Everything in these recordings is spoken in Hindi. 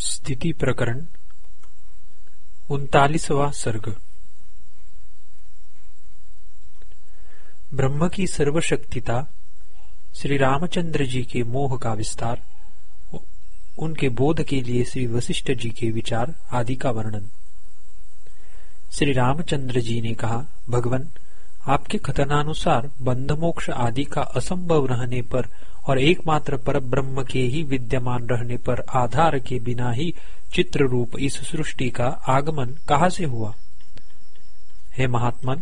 स्थिति प्रकरण उनतालीसवा सर्ग। ब्रह्म की सर्वशक्तिता, श्री रामचंद्र जी के मोह का विस्तार उनके बोध के लिए श्री वशिष्ठ जी के विचार आदि का वर्णन। श्री रामचंद्र जी ने कहा, भगवान, आपके कथनानुसार बंध मोक्ष आदि का असंभव रहने पर और एकमात्र पर ब्रह्म के ही विद्यमान रहने पर आधार के बिना ही चित्र रूप इस सृष्टि का आगमन कहा से हुआ? हे महात्मन,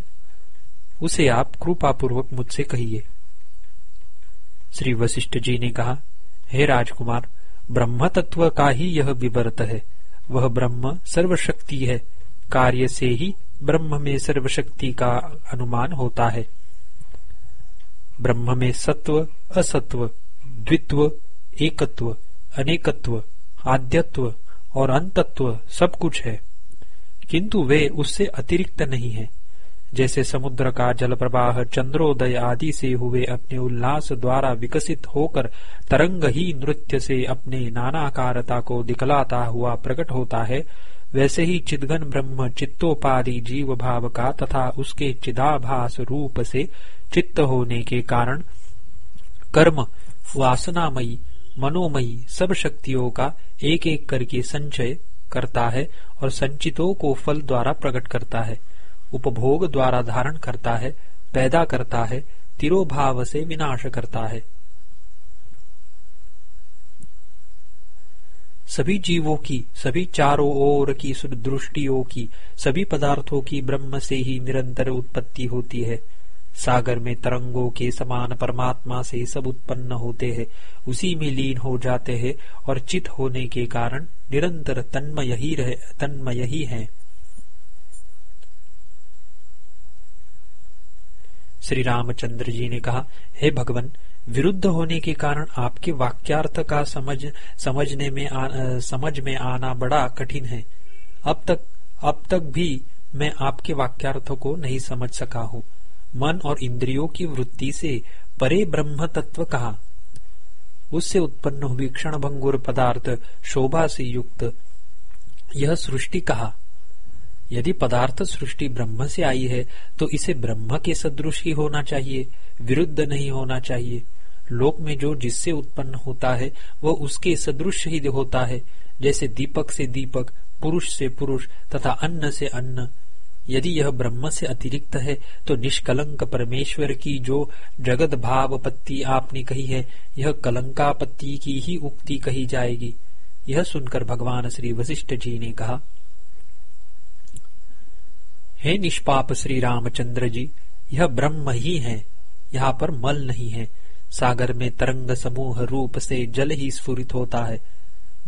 उसे आप कृपा पूर्वक मुझसे कहिए। श्री वशिष्ठ जी ने कहा, हे राजकुमार ब्रह्म तत्व का ही यह विवर्त है। वह ब्रह्म सर्वशक्ति है। कार्य से ही ब्रह्म में सर्वशक्ति का अनुमान होता है। ब्रह्म में सत्व, असत्व, द्वित्व, एकत्व, अनेकत्व, आद्यत्व और अंतत्व सब कुछ है। किंतु वे उससे अतिरिक्त नहीं है। जैसे समुद्र का जल प्रवाह चंद्रोदय आदि से हुए अपने उल्लास द्वारा विकसित होकर तरंग ही नृत्य से अपने नानाकारता को दिखलाता हुआ प्रकट होता है, वैसे ही चिदघन ब्रह्म चित्तोपाधि जीव भाव का तथा उसके चिदाभास रूप से चित्त होने के कारण कर्म, वासनामयी, मनोमयी सब शक्तियों का एक एक करके संचय करता है और संचितों को फल द्वारा प्रकट करता है, उपभोग द्वारा धारण करता है, पैदा करता है, तिरोभाव से विनाश करता है। सभी जीवों की, सभी चारों ओर की दृष्टियों की, सभी पदार्थों की ब्रह्म से ही निरंतर उत्पत्ति होती है। सागर में तरंगों के समान परमात्मा से सब उत्पन्न होते हैं। उसी में लीन हो जाते हैं और चित होने के कारण निरंतर तन्मय ही रहे तन्मय ही है। श्री रामचंद्र जी ने कहा हे भगवान विरुद्ध होने के कारण आपके वाक्यार्थ का समझ समझने में आ, समझ में आना बड़ा कठिन है। अब तक अब तक भी मैं आपके वाक्यार्थ को नहीं समझ सका हूँ। मन और इंद्रियों की वृत्ति से परे ब्रह्म तत्व कहा। उससे उत्पन्न हुई क्षण भंगुर पदार्थ शोभा से युक्त यह सृष्टि कहा, यदि पदार्थ सृष्टि ब्रह्म से आई है तो इसे ब्रह्म के सदृश ही होना चाहिए, विरुद्ध नहीं होना चाहिए। लोक में जो जिससे उत्पन्न होता है, वह उसके सदृश ही होता है, जैसे दीपक से दीपक, पुरुष से पुरुष तथा अन्न से अन्न। यदि यह ब्रह्म से अतिरिक्त है तो निष्कलंक परमेश्वर की जो जगत भाव पत्ती आपने कही है, यह कलंकापत्ति की ही उक्ति कही जाएगी। यह सुनकर भगवान श्री वशिष्ठ जी ने कहा, हे निष्पाप श्री रामचंद्र जी, यह ब्रह्म ही है, यहाँ पर मल नहीं है। सागर में तरंग समूह रूप से जल ही स्फुरित होता है।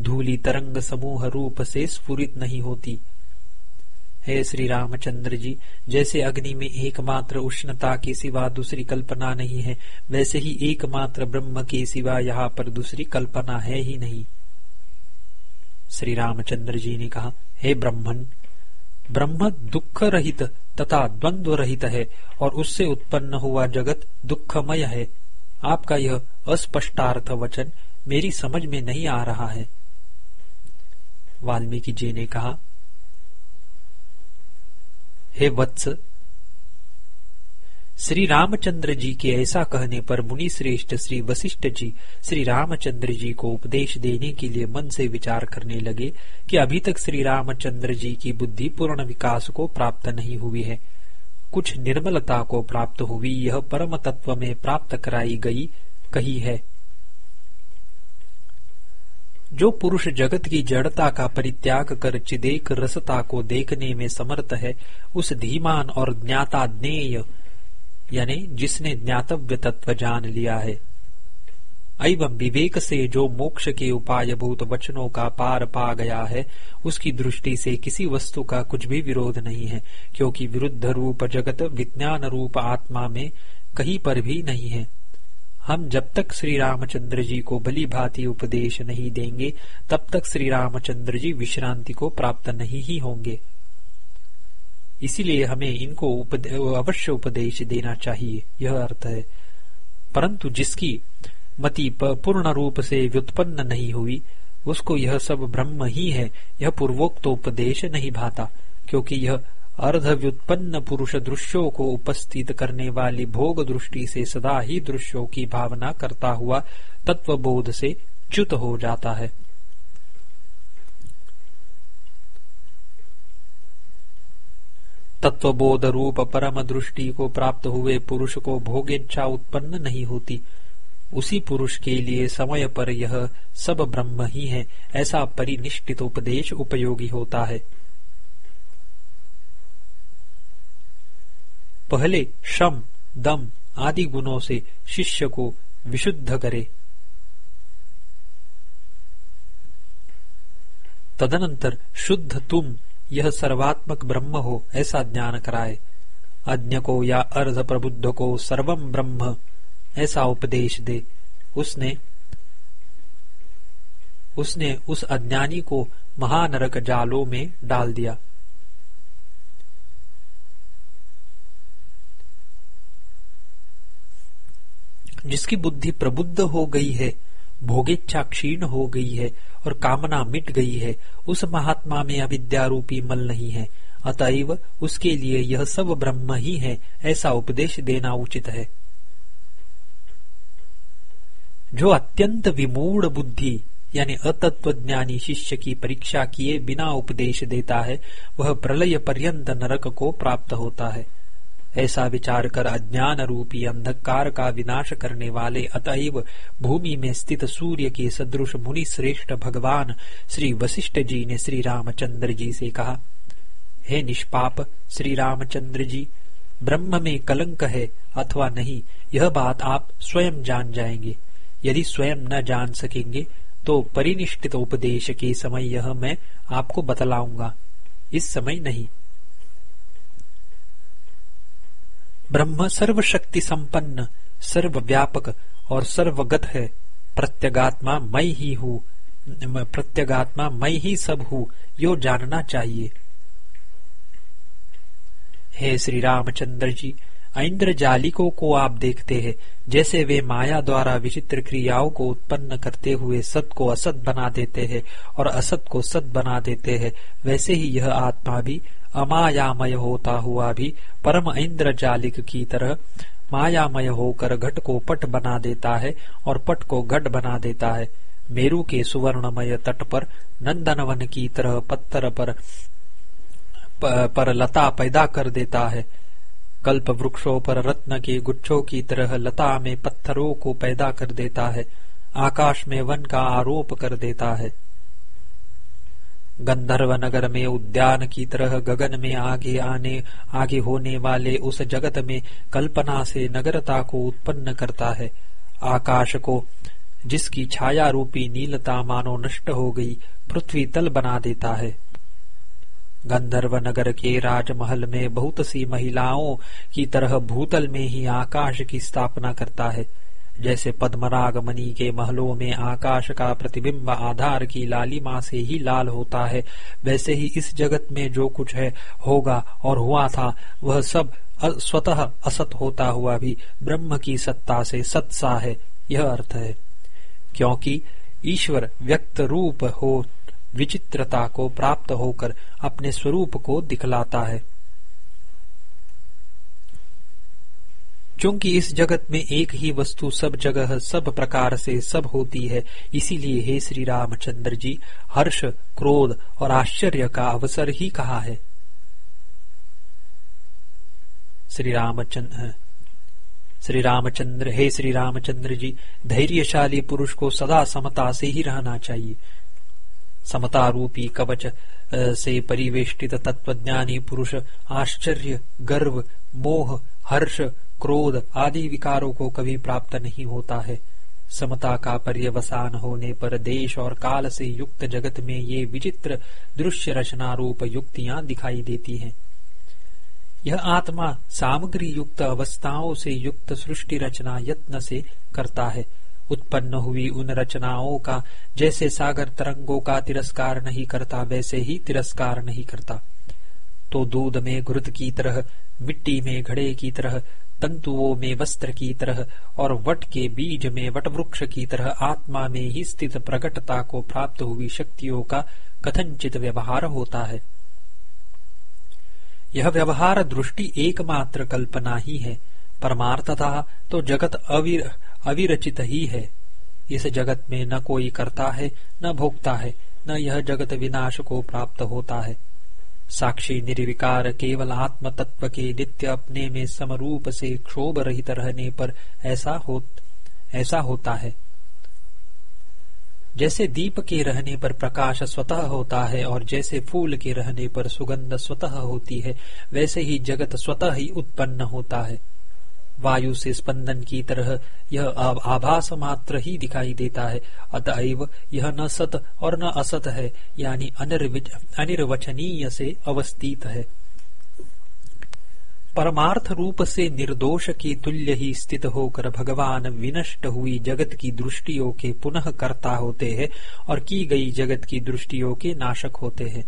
धूली तरंग समूह रूप से स्फुरित नहीं होती। हे श्री रामचंद्र जी, जैसे अग्नि में एकमात्र उष्णता के सिवा दूसरी कल्पना नहीं है, वैसे ही एकमात्र ब्रह्म के सिवा यहाँ पर दूसरी कल्पना है ही नहीं। श्री रामचंद्र जी ने कहा, हे ब्रह्मन, ब्रह्म दुख रहित तथा द्वंद्व रहित है, और उससे उत्पन्न हुआ जगत दुखमय है। आपका यह अस्पष्टार्थ वचन मेरी समझ में नहीं आ रहा है। वाल्मीकि जी ने कहा हे वत्स, श्री रामचंद्र जी के ऐसा कहने पर मुनि श्रेष्ठ श्री वशिष्ठ जी श्री रामचंद्र जी को उपदेश देने के लिए मन से विचार करने लगे कि अभी तक श्री रामचंद्र जी की बुद्धि पूर्ण विकास को प्राप्त नहीं हुई है। कुछ निर्मलता को प्राप्त हुई यह परम तत्व में प्राप्त कराई गई, कही है। जो पुरुष जगत की जड़ता का परित्याग कर चिदेक रसता को देखने में समर्थ है, उस धीमान और ज्ञाता ज्ञेय, यानी जिसने ज्ञातव्य तत्व जान लिया है। एवं विवेक से जो मोक्ष के उपाय भूत वचनों का पार पा गया है, उसकी दृष्टि से किसी वस्तु का कुछ भी विरोध नहीं है, क्योंकि विरुद्ध रूप जगत, विज्ञान रूप आत्मा में कहीं पर भी नहीं है। हम जब तक श्री रामचंद्र जी को भली भांति उपदेश नहीं देंगे तब तक श्री रामचंद्र जी विश्रांति को प्राप्त नहीं ही होंगे। इसीलिए हमें इनको उपदे, अवश्य उपदेश देना चाहिए यह अर्थ है। परंतु जिसकी मति पूर्ण रूप से व्युत्पन्न नहीं हुई उसको यह सब ब्रह्म ही है यह पूर्वोक्त उपदेश नहीं भाता क्योंकि यह अर्ध व्युत्पन्न पुरुष दृश्यों को उपस्थित करने वाली भोग दृष्टि से सदा ही दृश्यों की भावना करता हुआ तत्वबोध से च्युत हो जाता है। तत्वबोध रूप परम दृष्टि को प्राप्त हुए पुरुष को भोगेच्छा उत्पन्न नहीं होती। उसी पुरुष के लिए समय पर यह सब ब्रह्म ही है, ऐसा परिनिष्ठित उपदेश उपयोगी होता है। पहले शम, दम आदि गुणों से शिष्य को विशुद्ध करे। तदनंतर शुद्ध तुम, यह सर्वात्मक ब्रह्म हो, ऐसा ज्ञान कराए। अज्ञ को या अर्ध प्रबुद्ध को सर्वम ब्रह्म, ऐसा उपदेश दे। उसने उसने उस अज्ञानी को महानरक जालों में डाल दिया। जिसकी बुद्धि प्रबुद्ध हो गई है, भोगेच्छा क्षीण हो गई है और कामना मिट गई है, उस महात्मा में अविद्यारूपी मल नहीं है। अतएव उसके लिए यह सब ब्रह्म ही है, ऐसा उपदेश देना उचित है। जो अत्यंत विमूढ़ बुद्धि, यानी अतत्वज्ञानी शिष्य की परीक्षा किए बिना उपदेश देता है, वह प्रलय पर्यंत नरक को प्राप्त होता है। ऐसा विचार कर अज्ञान रूपी अंधकार का विनाश करने वाले अतएव भूमि में स्थित सूर्य के सदृश मुनि श्रेष्ठ भगवान श्री वशिष्ठ जी ने श्री रामचंद्र जी से कहा, हे निष्पाप श्री रामचंद्र जी, ब्रह्म में कलंक है अथवा नहीं, यह बात आप स्वयं जान जाएँगे। यदि स्वयं न जान सकेंगे तो परिनिष्ठित उपदेश के समय यह मैं आपको बतलाऊँगा। इस समय नहीं। ब्रह्म सर्वशक्ति संपन्न, सर्वव्यापक और सर्वगत है। प्रत्यगात्मा मैं ही हूँ प्रत्यगात्मा मैं ही सब हूँ, यो जानना चाहिए। हे श्री रामचंद्र जी इंद्र जालिकों को आप देखते हैं, जैसे वे माया द्वारा विचित्र क्रियाओं को उत्पन्न करते हुए सत को असत बना देते हैं और असत को सत बना देते हैं। वैसे ही यह आत्मा भी अमायामय होता हुआ भी परम इंद्र जालिक की तरह मायामय होकर घट को पट बना देता है और पट को घट बना देता है। मेरू के सुवर्णमय तट पर नंदनवन की तरह पत्थर पर पर लता पैदा कर देता है। कल्प वृक्षों पर रत्न के गुच्छों की तरह लता में पत्थरों को पैदा कर देता है, आकाश में वन का आरोप कर देता है। गंधर्व नगर में उद्यान की तरह गगन में आगे आने, आगे होने वाले उस जगत में कल्पना से नगरता को उत्पन्न करता है। आकाश को, जिसकी छाया रूपी नीलता मानो नष्ट हो गई, पृथ्वी तल बना देता है। गंधर्व नगर के राजमहल में बहुत सी महिलाओं की तरह भूतल में ही आकाश की स्थापना करता है। जैसे पद्मराग मणि के महलों में आकाश का प्रतिबिंब आधार की लालिमा से ही लाल होता है, वैसे ही इस जगत में जो कुछ है, होगा और हुआ था, वह सब स्वतः असत होता हुआ भी ब्रह्म की सत्ता से सत्सा है, यह अर्थ है। क्योंकि ईश्वर व्यक्त रूप हो विचित्रता को प्राप्त होकर अपने स्वरूप को दिखलाता है। क्योंकि इस जगत में एक ही वस्तु सब जगह, सब प्रकार से सब होती है, इसीलिए हे श्री रामचंद्र जी, हर्ष, क्रोध और आश्चर्य का अवसर ही कहा है? श्री रामचंद्र श्री रामचंद्र, हे श्री रामचंद्र जी, धैर्यशाली पुरुष को सदा समता से ही रहना चाहिए। समता रूपी कवच से परिवेष्टित तत्वज्ञानी पुरुष, आश्चर्य, गर्व, मोह, हर्ष, क्रोध आदि विकारों को कभी प्राप्त नहीं होता है। समता का पर्यवसान होने पर देश और काल से युक्त जगत में ये विचित्र दृश्य रचना रूप युक्तियाँ दिखाई देती हैं। यह आत्मा सामग्री युक्त अवस्थाओं से युक्त सृष्टि रचना यत्न से करता है। उत्पन्न हुई उन रचनाओं का जैसे सागर तरंगों का तिरस्कार नहीं करता वैसे ही तिरस्कार नहीं करता। तो दूध में घृत की तरह मिट्टी में घड़े की तरह तंतुओं में वस्त्र की तरह और वट के बीज में वट वृक्ष की तरह आत्मा में ही स्थित प्रकटता को प्राप्त हुई शक्तियों का कथनचित व्यवहार होता है। यह व्यवहार दृष्टि एकमात्र कल्पना ही है। परमार्थता तो जगत अविर, अविरचित ही है। इस जगत में न कोई करता है, न भोगता है, न यह जगत विनाश को प्राप्त होता है। साक्षी निर्विकार केवल आत्म तत्व के नित्य अपने में समरूप से क्षोभ रहित रहने पर ऐसा हो ऐसा होता है। जैसे दीप के रहने पर प्रकाश स्वतः होता है और जैसे फूल के रहने पर सुगंध स्वतः होती है, वैसे ही जगत स्वतः ही उत्पन्न होता है। वायु से स्पंदन की तरह यह आभास मात्र ही दिखाई देता है। अतएव यह न सत और न असत है, यानी अनिर्वचनीय से अवस्थित है। परमार्थ रूप से निर्दोष के तुल्य ही स्थित होकर भगवान विनष्ट हुई जगत की दृष्टियों के पुनः कर्ता होते हैं और की गई जगत की दृष्टियों के नाशक होते हैं।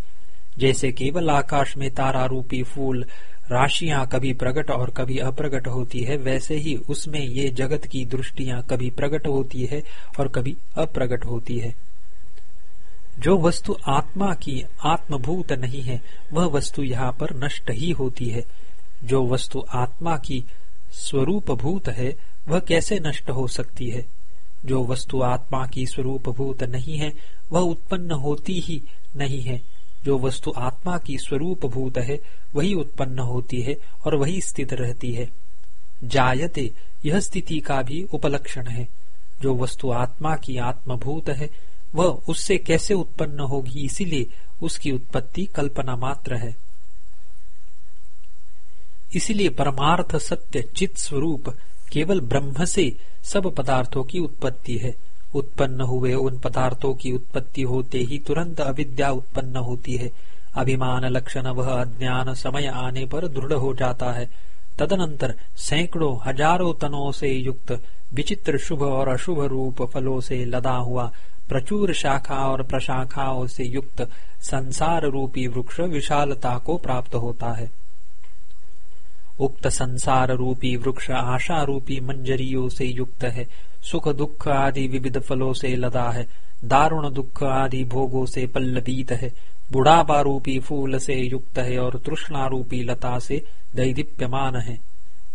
जैसे केवल आकाश में तारा रूपी फूल राशियाँ कभी प्रकट और कभी अप्रगट होती है, वैसे ही उसमें ये जगत की दृष्टियाँ कभी प्रकट होती है और कभी अप्रगट होती है। जो वस्तु आत्मा की आत्मभूत नहीं है, वह वस्तु यहाँ पर नष्ट ही होती है। जो वस्तु आत्मा की स्वरूप भूत है, वह कैसे नष्ट हो सकती है? जो वस्तु आत्मा की स्वरूप भूत नहीं है, वह उत्पन्न होती ही नहीं है। जो वस्तु आत्मा की स्वरूप भूत है, वही उत्पन्न होती है और वही स्थित रहती है। जायते, यह स्थिति का भी उपलक्षण है। जो वस्तु आत्मा की आत्मभूत है, वह उससे कैसे उत्पन्न होगी, इसीलिए उसकी उत्पत्ति कल्पना मात्र है। इसलिए परमार्थ सत्य चित स्वरूप केवल ब्रह्म से सब पदार्थों की उत्पत्ति है। उत्पन्न हुए उन पदार्थों की उत्पत्ति होते ही तुरंत अविद्या उत्पन्न होती है। अभिमान लक्षण वह अज्ञान समय आने पर दृढ़ हो जाता है। तदनंतर सैकड़ों, हज़ारों तनों से युक्त, विचित्र शुभ और अशुभ रूप फलों से लदा हुआ, प्रचुर शाखा और प्रशाखाओं से युक्त, संसार रूपी वृक्ष विशालता को प्राप्त होता है। उक्त संसार रूपी वृक्ष आशा रूपी मंजरियों से युक्त है। सुख दुख आदि विविध फलों से लदा है। दारुण दुख आदि भोगों से पल्लवीत है। बुढ़ापा रूपी फूल से युक्त है और तृष्णा रूपी लता से दैदीप्यमान है।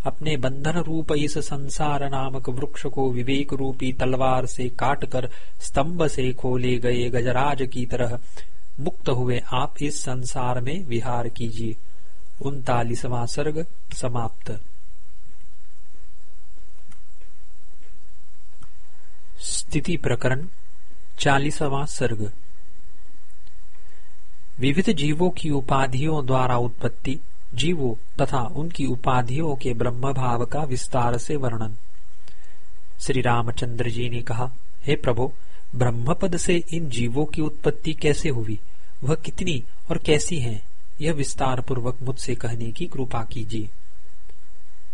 अपने बंधन रूप इस संसार नामक वृक्ष को विवेक रूपी तलवार से काटकर स्तंभ से खोले गए गजराज की तरह मुक्त हुए आप इस संसार में विहार कीजिए। उनतालीसवा सर्ग समाप्त। स्थिति प्रकरण, चालीसवा सर्ग। विविध जीवों की उपाधियों द्वारा उत्पत्ति, जीवों तथा उनकी उपाधियों के ब्रह्म भाव का विस्तार से वर्णन। श्री रामचंद्र जी ने कहा, हे प्रभु ब्रह्म पद से इन जीवों की उत्पत्ति कैसे हुई? वह कितनी और कैसी है? यह विस्तार पूर्वक मुझसे कहने की कृपा कीजिए।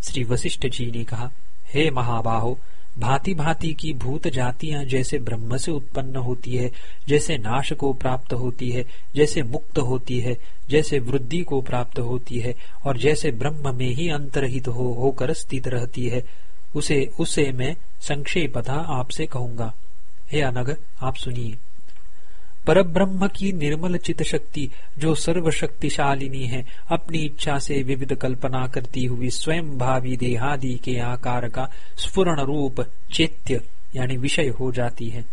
श्री वशिष्ठ जी ने कहा, हे महाबाहो भांति भांति की भूत जातियाँ जैसे ब्रह्म से उत्पन्न होती है, जैसे नाश को प्राप्त होती है, जैसे मुक्त होती है, जैसे वृद्धि को प्राप्त होती है, और जैसे ब्रह्म में ही अंतरहित हो, होकर स्थित रहती है, उसे उसे मैं संक्षेपता आपसे कहूँगा। हे अनग, आप सुनिए। परब्रह्म की निर्मल चित शक्ति जो सर्वशक्तिशालिनी है, अपनी इच्छा से विविध कल्पना करती हुई स्वयं भावी देहादि के आकार का स्फुरण रूप चैत्य, यानी विषय हो जाती है।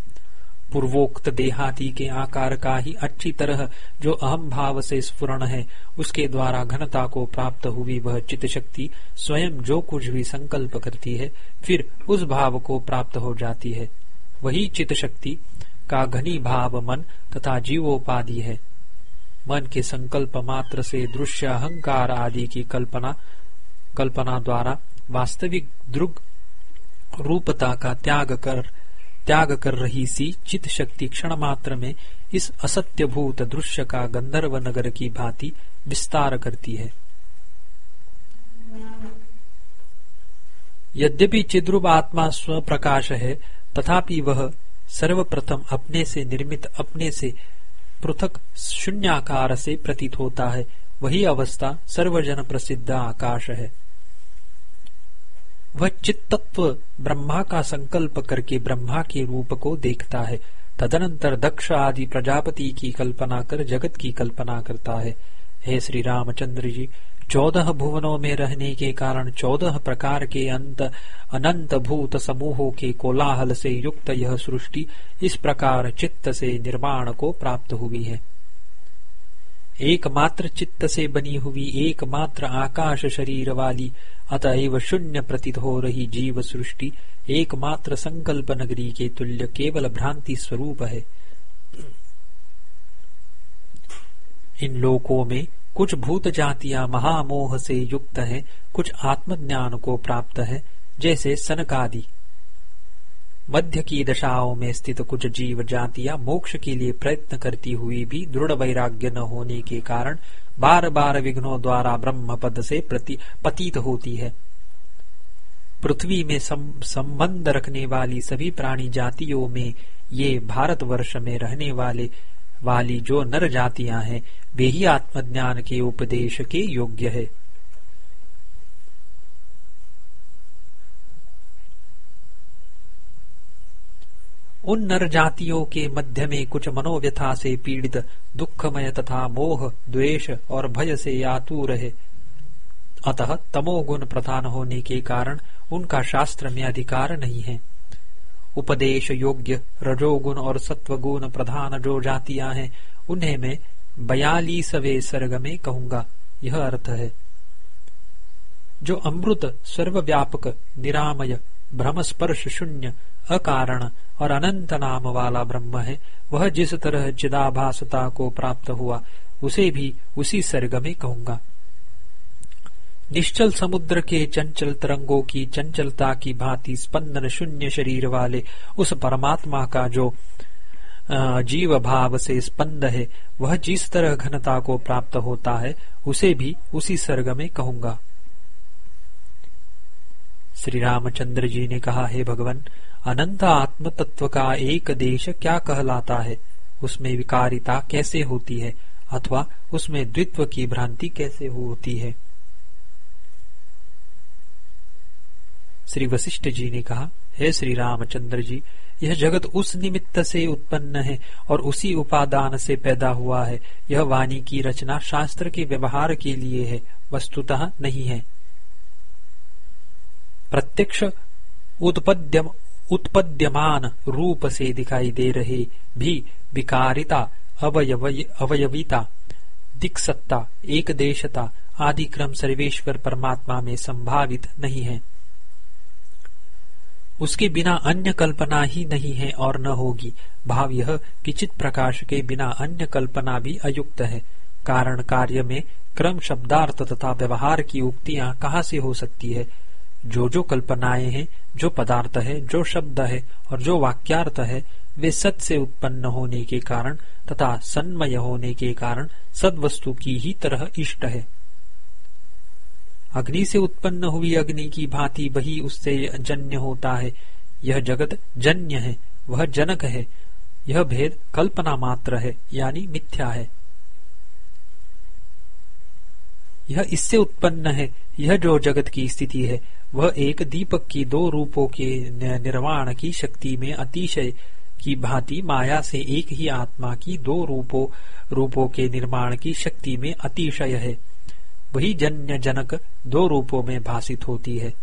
पूर्वोक्त देहादि के आकार का ही अच्छी तरह जो अहम भाव से स्फुरण है, उसके द्वारा घनता को प्राप्त हुई वह चित शक्ति स्वयं जो कुछ भी संकल्प करती है, फिर उस भाव को प्राप्त हो जाती है। वही चित शक्ति का घनी भाव मन तथा जीवोपाधि है। मन के संकल्प मात्र से दृश्य अहंकार आदि की कल्पना कल्पना द्वारा वास्तविक दृग रूपता का त्याग कर त्याग कर रही सी चित शक्ति क्षण मात्र में इस असत्य भूत दृश्य का गंधर्व नगर की भांति विस्तार करती है। यद्यपि चिद्रुप आत्मा स्व प्रकाश है, तथापि वह सर्वप्रथम अपने से निर्मित, अपने से पृथक शून्याकार से प्रतीत होता है। वही अवस्था सर्वजन प्रसिद्ध आकाश है। वह चित्तत्व ब्रह्मा का संकल्प करके ब्रह्मा के रूप को देखता है। तदनंतर दक्ष आदि प्रजापति की कल्पना कर, जगत की कल्पना करता है। हे श्री रामचंद्र जी चौदह भुवनों में रहने के कारण चौदह प्रकार के अंत, अनंत भूत समूहों के कोलाहल से युक्त यह सृष्टि इस प्रकार चित्त से निर्माण को प्राप्त हुई है। एकमात्र चित्त से बनी हुई एकमात्र आकाश शरीर वाली, अतएव शून्य प्रतीत हो रही जीव सृष्टि, एकमात्र संकल्प नगरी के तुल्य केवल भ्रांति स्वरूप है। इन लोकों में कुछ भूत जातियाँ महामोह से युक्त हैं, कुछ आत्मज्ञान को प्राप्त है जैसे सनकादि। मध्य की दशाओं में स्थित कुछ जीव जातियाँ मोक्ष के लिए प्रयत्न करती हुई भी दृढ़ वैराग्य न होने के कारण बार बार विघ्नों द्वारा ब्रह्म पद से प्रति पतित होती है। पृथ्वी में संबंध रखने वाली सभी प्राणी जातियों में ये भारतवर्ष में रहने वाले वाली जो नर जातियाँ हैं, वे ही आत्मज्ञान के उपदेश के योग्य है। उन नर जातियों के मध्य में कुछ मनोव्यथा से पीड़ित, दुखमय तथा मोह, द्वेष और भय से आतुर है। अतः तमोगुण प्रधान होने के कारण उनका शास्त्र में अधिकार नहीं है। उपदेश योग्य रजोगुण और सत्वगुण प्रधान जो जातियाँ हैं, उन्हें मैं बयालीसवे सर्ग में कहूँगा। यह अर्थ है। जो अमृत सर्वव्यापक, निरामय भ्रम स्पर्श शून्य, अकारण और अनंत नाम वाला ब्रह्म है, वह जिस तरह चिदाभासता को प्राप्त हुआ, उसे भी उसी सर्ग में कहूँगा। निश्चल समुद्र के चंचल तरंगों की चंचलता की भांति स्पंदन शून्य शरीर वाले उस परमात्मा का जो जीव भाव से स्पंद है, वह जिस तरह घनता को प्राप्त होता है, उसे भी उसी सर्ग में कहूँगा। श्री रामचंद्र जी ने कहा, हे भगवान, अनंत आत्म तत्व का एक देश क्या कहलाता है? उसमें विकारिता कैसे होती है? अथवा उसमें द्वित्व की भ्रांति कैसे होती है? श्री वशिष्ठ जी ने कहा, हे श्री रामचंद्र जी, यह जगत उस निमित्त से उत्पन्न है और उसी उपादान से पैदा हुआ है। यह वाणी की रचना शास्त्र के व्यवहार के लिए है, वस्तुतः नहीं है। प्रत्यक्ष उत्पद्यम, उत्पद्यमान रूप से दिखाई दे रहे, भी विकारिता अवयविता, दिक्सत्ता एक देशता आदि क्रम सर्वेश्वर परमात्मा में संभावित नहीं है। उसके बिना अन्य कल्पना ही नहीं है और न होगी। भाव यह कि चित प्रकाश के बिना अन्य कल्पना भी अयुक्त है। कारण कार्य में क्रम शब्दार्थ तथा व्यवहार की उक्तियाँ कहाँ से हो सकती है? जो जो कल्पनाएँ हैं, जो पदार्थ है, जो शब्द है और जो वाक्यार्थ है, वे सत से उत्पन्न होने के कारण तथा सन्मय होने के कारण सद वस्तु की ही तरह इष्ट है। अग्नि से उत्पन्न हुई अग्नि की भांति वही उससे जन्य होता है। यह जगत जन्य है, वह जनक है। यह भेद कल्पना मात्र है, यानी मिथ्या है। यह इससे उत्पन्न है, यह जो जगत की स्थिति है, वह एक दीपक की दो रूपों के निर्माण की शक्ति में अतिशय की भांति माया से एक ही आत्मा की दो रूपों रूपों के निर्माण की शक्ति में अतिशय है। वही जन्य जनक दो रूपों में भाषित होती है।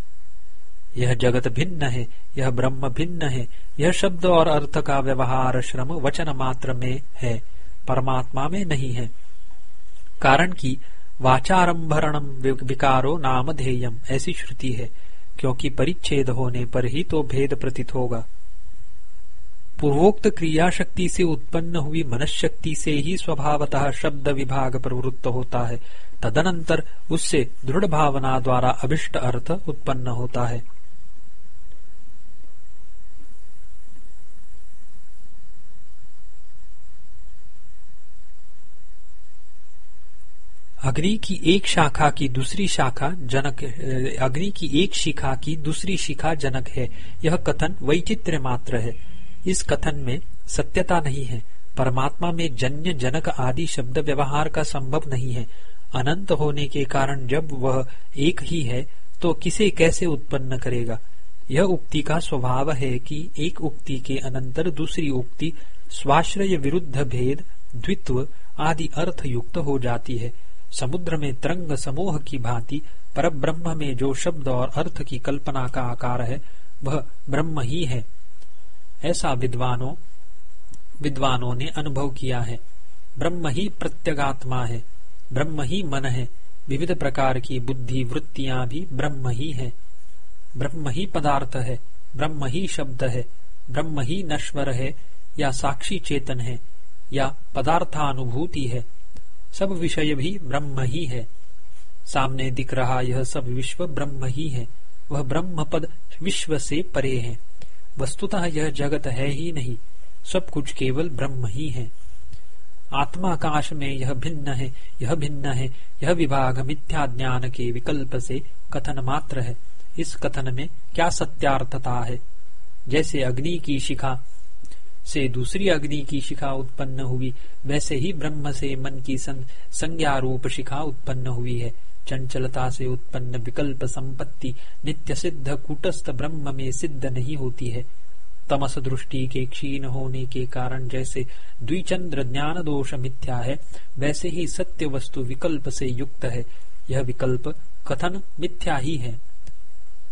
यह जगत भिन्न है, यह ब्रह्म भिन्न है, यह शब्द और अर्थ का व्यवहार श्रम वचन मात्र में है, परमात्मा में नहीं है। कारण की वाचारंभरणम विकारो नाम ध्येयम ऐसी श्रुति है, क्योंकि परिच्छेद होने पर ही तो भेद प्रतीत होगा। पूर्वोक्त क्रिया शक्ति से उत्पन्न हुई मनशक्ति से ही स्वभावतः शब्द विभाग प्रवृत्त होता है। तदनंतर उससे दृढ़ भावना द्वारा अभिष्ट अर्थ उत्पन्न होता है। अग्नि की एक शाखा की दूसरी शाखा जनक अग्नि की एक शिखा की दूसरी शिखा जनक है। यह कथन वैचित्र मात्र है। इस कथन में सत्यता नहीं है। परमात्मा में जन्य जनक आदि शब्द व्यवहार का संभव नहीं है। अनंत होने के कारण जब वह एक ही है तो किसे कैसे उत्पन्न करेगा? यह उक्ति का स्वभाव है कि एक उक्ति के अनंतर दूसरी उक्ति स्वाश्रय विरुद्ध भेद, द्वित्व आदि अर्थ युक्त हो जाती है। समुद्र में तरंग समूह की भांति पर ब्रह्म में जो शब्द और अर्थ की कल्पना का आकार है, वह ब्रह्म ही है। ऐसा विद्वानों विद्वानों ने अनुभव किया है। ब्रह्म ही प्रत्यगात्मा है। ब्रह्म ही मन है। विविध प्रकार की बुद्धि, वृत्तियाँ भी ब्रह्म ही है। ब्रह्म ही पदार्थ है, ब्रह्म ही शब्द है, ब्रह्म ही नश्वर है, या साक्षी चेतन है, या पदार्थानुभूति है। सब विषय भी ब्रह्म ही है। सामने दिख रहा यह सब विश्व ब्रह्म ही है। वह ब्रह्म पद विश्व से परे है। वस्तुतः यह जगत है ही नहीं। सब कुछ केवल ब्रह्म ही है। आत्माकाश में यह भिन्न है, यह भिन्न है, यह विभाग मिथ्या ज्ञान के विकल्प से कथन मात्र है इस कथन में क्या सत्यार्थता है? जैसे अग्नि की शिखा से दूसरी अग्नि की शिखा उत्पन्न हुई, वैसे ही ब्रह्म से मन की संज्ञा रूप शिखा उत्पन्न हुई है। चंचलता से उत्पन्न विकल्प संपत्ति नित्य सिद्ध कूटस्थ ब्रह्म में सिद्ध नहीं होती है। तमस दृष्टि के क्षीण होने के कारण जैसे द्विचंद्र ज्ञान दोष मिथ्या है, वैसे ही सत्य वस्तु विकल्प से युक्त है। यह विकल्प कथन मिथ्या ही है।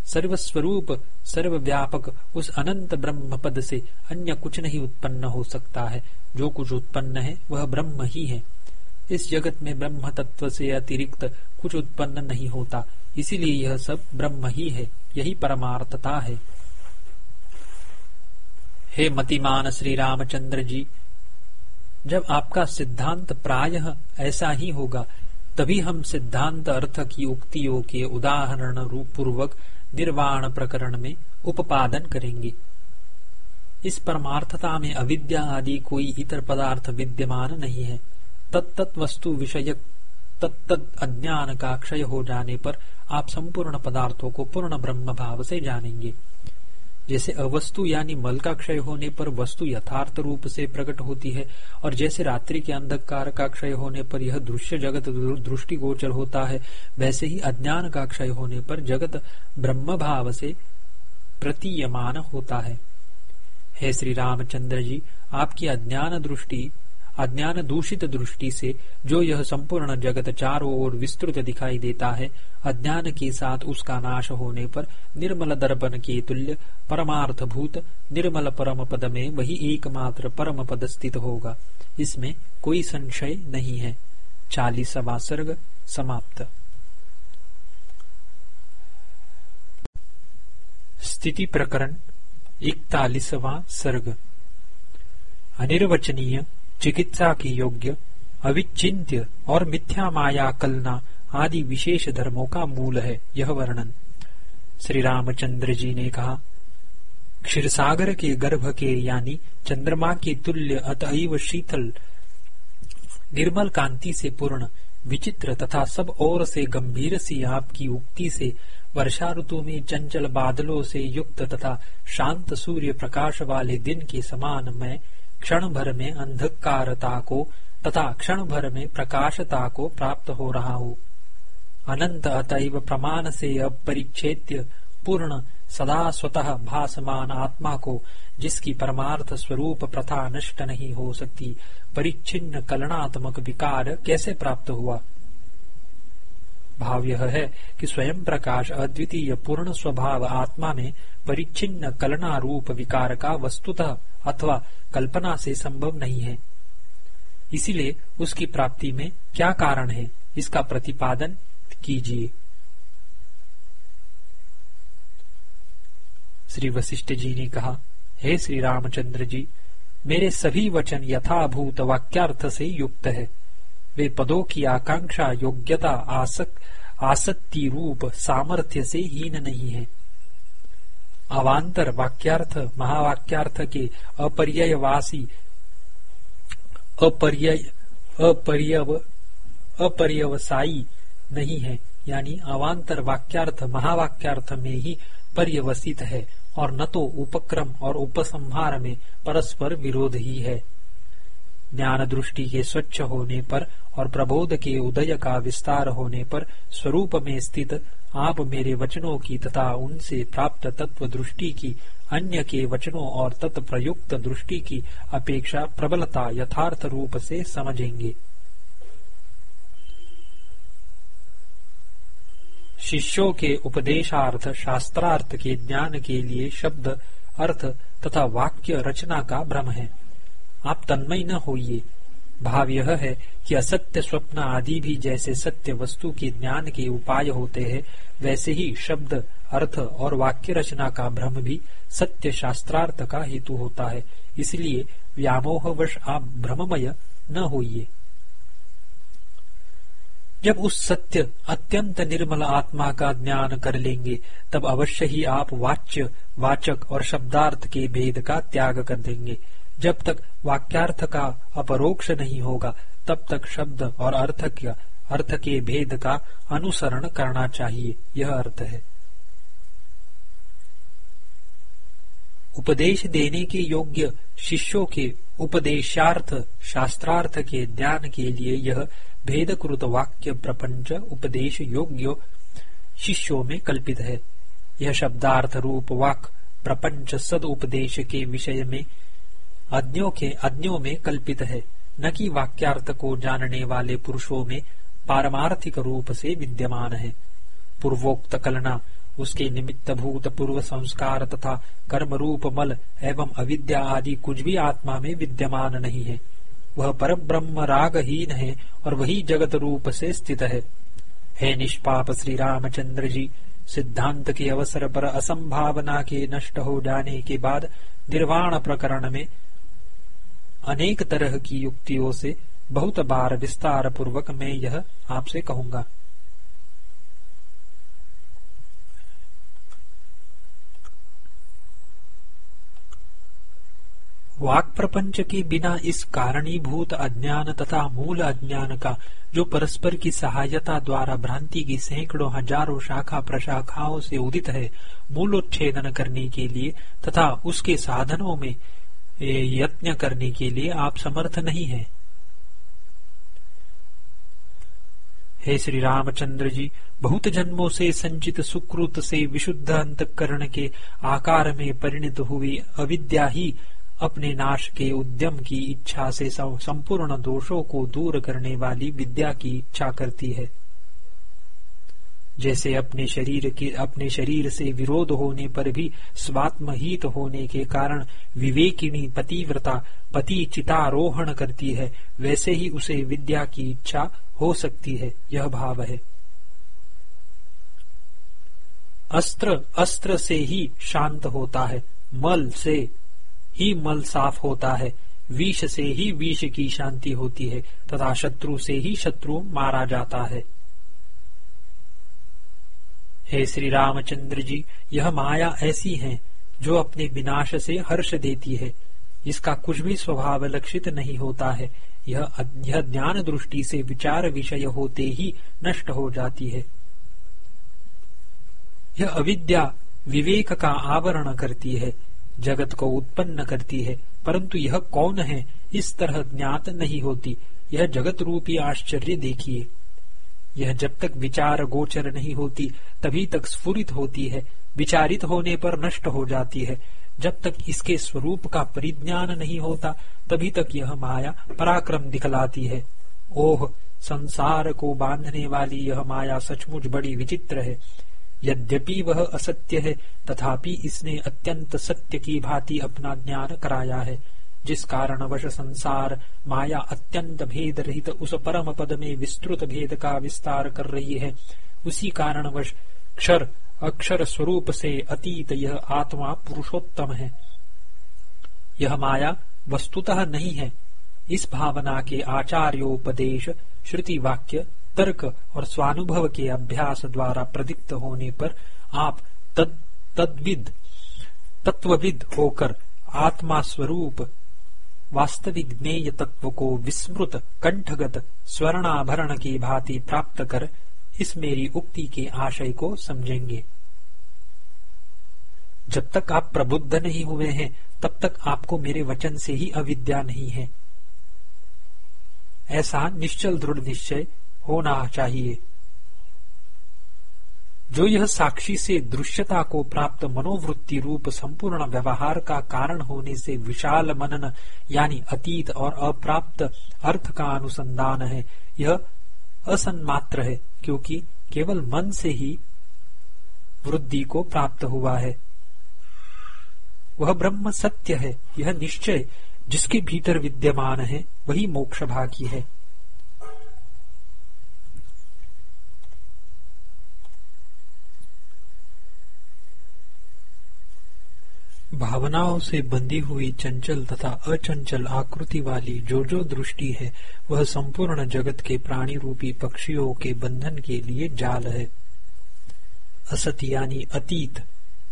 सर्वस्वरूप, सर्वव्यापक, उस अनंत ब्रह्म पद से अन्य कुछ नहीं उत्पन्न हो सकता है। जो कुछ उत्पन्न है, वह ब्रह्म ही है। इस जगत में ब्रह्म तत्व से अतिरिक्त कुछ उत्पन्न नहीं होता। इसीलिए यह सब ब्रह्म ही है। यही परमार्थता है। हे मतिमान श्री रामचंद्र जी जब आपका सिद्धांत प्रायः ऐसा ही होगा, तभी हम सिद्धांत अर्थ की उक्तियों के उदाहरण रूप पूर्वक निर्वाण प्रकरण में उपादन करेंगे। इस परमार्थता में अविद्या आदि कोई इतर पदार्थ विद्यमान नहीं है। तत्त वस्तु विषय तत्त अज्ञान का क्षय हो जाने पर आप संपूर्ण पदार्थों को पूर्ण ब्रह्म भाव से जानेंगे। जैसे अवस्तु यानी मल का क्षय होने पर वस्तु यथार्थ रूप से प्रकट होती है, और जैसे रात्रि के अंधकार का क्षय होने पर यह दृश्य जगत दृष्टि गोचर होता है, वैसे ही अज्ञान का क्षय होने पर जगत ब्रह्म भाव से प्रतीयमान होता है। हे श्री रामचंद्र जी, आपकी अज्ञान दृष्टि अज्ञान दूषित दृष्टि से जो यह संपूर्ण जगत चारों ओर विस्तृत दिखाई देता है, अज्ञान के साथ उसका नाश होने पर निर्मल दर्पण के तुल्य परमार्थ भूत निर्मल परम पद में वही एकमात्र परम पद स्थित होगा। इसमें कोई संशय नहीं है। चालीसवा सर्ग समाप्त। स्थिति प्रकरण इकतालीसवा सर्ग। अनिर्वचनीय चिकित्सा की योग्य अविचिंत्य और मिथ्या माया कलना आदि विशेष धर्मों का मूल है, यह वर्णन। श्री रामचंद्र जी ने कहा क्षीर सागर के गर्भ के यानी चंद्रमा के तुल्य अतएव शीतल, निर्मल कांति से पूर्ण, विचित्र तथा सब ओर से गंभीर सी आपकी उक्ति से, वर्षा ऋतु में चंचल बादलों से युक्त तथा शांत सूर्य प्रकाश वाले दिन के समान मैं क्षण भर में अंधकारता को तथा क्षण भर में प्रकाशता को प्राप्त हो रहा हो। अनंत अतएव प्रमाण से अपरिच्छेद्य पूर्ण सदा स्वतः भासमान आत्मा को जिसकी परमार्थ स्वरूप प्रथा नष्ट नहीं हो सकती, परिच्छिन्न कलनात्मक विकार कैसे प्राप्त हुआ? भाव यह है कि स्वयं प्रकाश अद्वितीय पूर्ण स्वभाव आत्मा में परिच्छिन्न कलना रूप विकार का वस्तुतः अथवा कल्पना से संभव नहीं है। इसीलिए उसकी प्राप्ति में क्या कारण है, इसका प्रतिपादन कीजिए। श्री वशिष्ठ जी ने कहा, हे श्री रामचंद्र जी, मेरे सभी वचन यथाभूत वाक्यार्थ से युक्त है। वे पदों की आकांक्षा, योग्यता, आसक आसक्ति रूप सामर्थ्य से हीन नहीं है। अवान्तर वाक्यार्थ, महावाक्यार्थ के अपर्ययवासी, अपर्यय, अपर्यव, अपर्यवसायी नहीं है। यानी अवान्तर वाक्यार्थ, महावाक्यार्थ में ही पर्यवसित है और न तो उपक्रम और उपसंहार में परस्पर विरोध ही है। ज्ञान दृष्टि के स्वच्छ होने पर और प्रबोध के उदय का विस्तार होने पर स्वरूप में स्थित आप मेरे वचनों की तथा उनसे प्राप्त तत्व दृष्टि की, अन्य के वचनों और तत्प्रयुक्त दृष्टि की अपेक्षा प्रबलता यथार्थ रूप से समझेंगे। शिष्यों के उपदेशार्थ, शास्त्रार्थ के ज्ञान के लिए शब्द, अर्थ तथा वाक्य रचना का भ्रम है। आप तन्मय न होइए। भाव यह है कि असत्य स्वप्न आदि भी जैसे सत्य वस्तु के ज्ञान के उपाय होते हैं, वैसे ही शब्द, अर्थ और वाक्य रचना का भ्रम भी सत्य शास्त्रार्थ का हेतु होता है। इसलिए व्यामोहवश आप भ्रममय न होइए। जब उस सत्य अत्यंत निर्मल आत्मा का ज्ञान कर लेंगे, तब अवश्य ही आप वाच्य, वाचक और शब्दार्थ के भेद का त्याग कर देंगे। जब तक वाक्यार्थ का अपरोक्ष नहीं होगा, तब तक शब्द और अर्थ का अर्थ के भेद का अनुसरण करना चाहिए। यह अर्थ है। उपदेश देने के योग्य शिष्यों के उपदेशार्थ, शास्त्रार्थ के ज्ञान के लिए यह भेदकृत वाक्य प्रपंच उपदेश योग्य शिष्यों में कल्पित है। यह शब्दार्थ रूप वाक प्रपंच सद उपदेश के विषय में अज्ञों के अज्ञों में कल्पित है, न कि वाक्यार्थ को जानने वाले पुरुषों में पारमार्थिक रूप से विद्यमान है। पूर्वोक्त कलना, उसके निमित्त भूत पूर्व संस्कार तथा कर्म रूप मल एवं अविद्या आदि कुछ भी आत्मा में विद्यमान नहीं है। वह पर ब्रह्म रागहीन है और वही जगत रूप से स्थित है। हे निष्पाप श्री रामचंद्र जी सिद्धांत के अवसर पर असंभावना के नष्ट हो जाने के बाद निर्वाण प्रकरण में अनेक तरह की युक्तियों से बहुत बार विस्तार पूर्वक मैं यह आपसे कहूँगा। वाक प्रपंच के बिना इस कारणीभूत अज्ञान तथा मूल अज्ञान का, जो परस्पर की सहायता द्वारा भ्रांति की सैकड़ों हज़ारों शाखा प्रशाखाओं से उदित है, मूलोच्छेदन करने के लिए तथा उसके साधनों में यत्न करने के लिए आप समर्थ नहीं हैं। हे श्री रामचंद्र जी, बहुत जन्मों से संचित सुकृत से विशुद्ध अंतकरण के आकार में परिणत हुई अविद्या ही अपने नाश के उद्यम की इच्छा से संपूर्ण दोषों को दूर करने वाली विद्या की इच्छा करती है। जैसे अपने शरीर के, अपने शरीर से विरोध होने पर भी स्वात्महित होने के कारण विवेकिनी पतिव्रता, पति चितारोहण करती है, वैसे ही उसे विद्या की इच्छा हो सकती है, यह भाव है। अस्त्र अस्त्र से ही शांत होता है, मल से ही मल साफ़ होता है, विष से ही विष की शांति होती है, तथा शत्रु से ही शत्रु मारा जाता है। हे श्री रामचंद्र जी, यह माया ऐसी है जो अपने विनाश से हर्ष देती है। इसका कुछ भी स्वभाव लक्षित नहीं होता है। यह यह ज्ञान दृष्टि से विचार विषय होते ही नष्ट हो जाती है। यह अविद्या विवेक का आवरण करती है, जगत को उत्पन्न करती है, परंतु यह कौन है? इस तरह ज्ञात नहीं होती। यह जगत रूपी आश्चर्य देखिए। यह जब तक विचार गोचर नहीं होती, तभी तक स्फुरित होती है, विचारित होने पर नष्ट हो जाती है। जब तक इसके स्वरूप का परिज्ञान नहीं होता, तभी तक यह माया पराक्रम दिखलाती है। ओह, संसार को बांधने वाली यह माया सचमुच बड़ी विचित्र है। यद्यपि वह असत्य है, तथापि इसने अत्यंत सत्य की भांति अपना ज्ञान कराया है। जिस कारणवश संसार माया अत्यंत भेद रहित उस परम पद में विस्तृत भेद का विस्तार कर रही है, उसी कारणवश क्षर अक्षर स्वरूप से अतीत यह आत्मा पुरुषोत्तम है। यह माया वस्तुतः नहीं है। इस भावना के आचार्योपदेश श्रुति वाक्य तर्क और स्वानुभव के अभ्यास द्वारा प्रदीप्त होने पर आप तद तद्विद तत्वविद होकर आत्मा स्वरूप वास्तविक ज्ञेय तत्व को विस्मृत कंठगत स्वर्णाभरण की भांति प्राप्त कर इस मेरी उक्ति के आशय को समझेंगे। जब तक आप प्रबुद्ध नहीं हुए हैं, तब तक आपको मेरे वचन से ही अविद्या नहीं है। ऐसा निश्चल दृढ़ निश्चय होना चाहिए। जो यह साक्षी से दृश्यता को प्राप्त मनोवृत्ति रूप संपूर्ण व्यवहार का कारण होने से विशाल मनन, यानी अतीत और अप्राप्त अर्थ का अनुसंधान है। यह असन्मात्र है, क्योंकि केवल मन से ही वृद्धि को प्राप्त हुआ है। वह ब्रह्म सत्य है, यह निश्चय जिसके भीतर विद्यमान है, वही मोक्ष भागी है। भावनाओं से बंधी हुई चंचल तथा अचंचल आकृति वाली जो जो दृष्टि है, वह संपूर्ण जगत के प्राणी रूपी पक्षियों के बंधन के लिए जाल है। असत यानी अतीत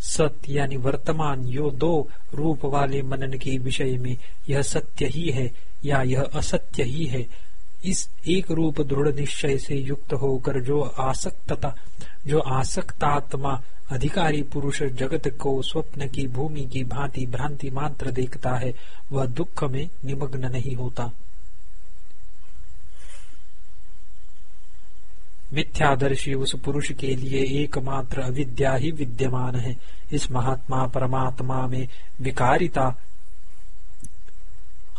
सत्य यानी वर्तमान, यो दो रूप वाले मनन के विषय में यह सत्य ही है या यह असत्य ही है। इस एक रूप दृढ़ निश्चय से युक्त होकर जो आसक्तता, जो आसक्तात्मा अधिकारी पुरुष जगत को स्वप्न की, भूमि की भांति भ्रांति मात्र देखता है, वह दुख में निमग्न नहीं होता। मिथ्यादर्शी उस पुरुष के लिए एकमात्र अविद्या ही विद्यमान है। इस महात्मा परमात्मा में विकारिता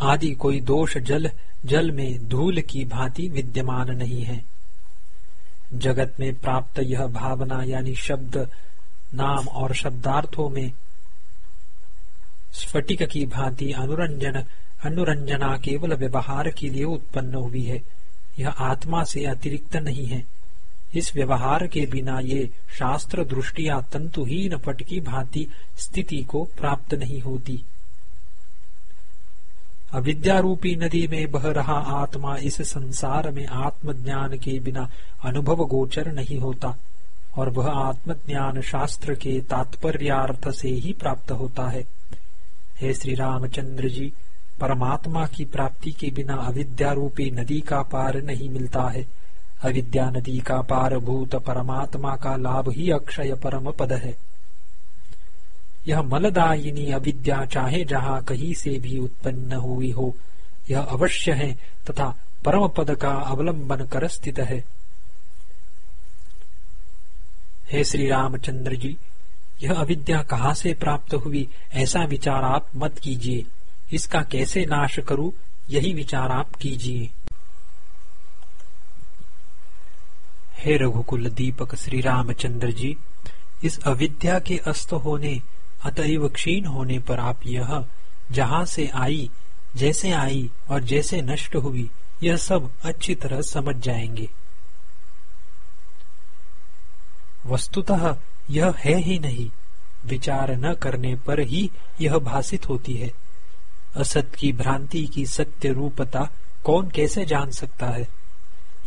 आदि कोई दोष जल जल में धूल की भांति विद्यमान नहीं है। जगत में प्राप्त यह भावना यानी शब्द नाम और शब्दार्थों में स्फटिक की भांति अनुरंजन, अनुरंजना केवल व्यवहार के लिए उत्पन्न हुई है। यह आत्मा से अतिरिक्त नहीं है। इस व्यवहार के बिना ये शास्त्र दृष्टिया तंतुहीन पट की भांति स्थिति को प्राप्त नहीं होती। अविद्यारूपी नदी में बह रहा आत्मा इस संसार में आत्मज्ञान के बिना अनुभव गोचर नहीं होता। और वह आत्मज्ञान शास्त्र के तात्पर्यार्थ से ही प्राप्त होता है। हे श्री रामचंद्र जी, परमात्मा की प्राप्ति के बिना अविद्या रूपी नदी का पार नहीं मिलता है। अविद्या नदी का पार भूत परमात्मा का लाभ ही अक्षय परम पद है। यह मलदायिनी अविद्या चाहे जहाँ कहीं से भी उत्पन्न हुई हो, यह अवश्य है तथा परम पद का अवलंबन कर स्थित है। हे श्री रामचंद्र जी, यह अविद्या कहाँ से प्राप्त हुई? ऐसा विचार आप मत कीजिए। इसका कैसे नाश करूँ? यही विचार आप कीजिए। हे रघुकुल दीपक श्री रामचंद्र जी, इस अविद्या के अस्त होने, अतएव क्षीण होने पर आप यह, जहाँ से आई, जैसे आई और जैसे नष्ट हुई, यह सब अच्छी तरह समझ जाएँगे। वस्तुतः यह है ही नहीं। विचार न करने पर ही यह भाषित होती है। असत की भ्रांति की सत्य रूपता कौन कैसे जान सकता है?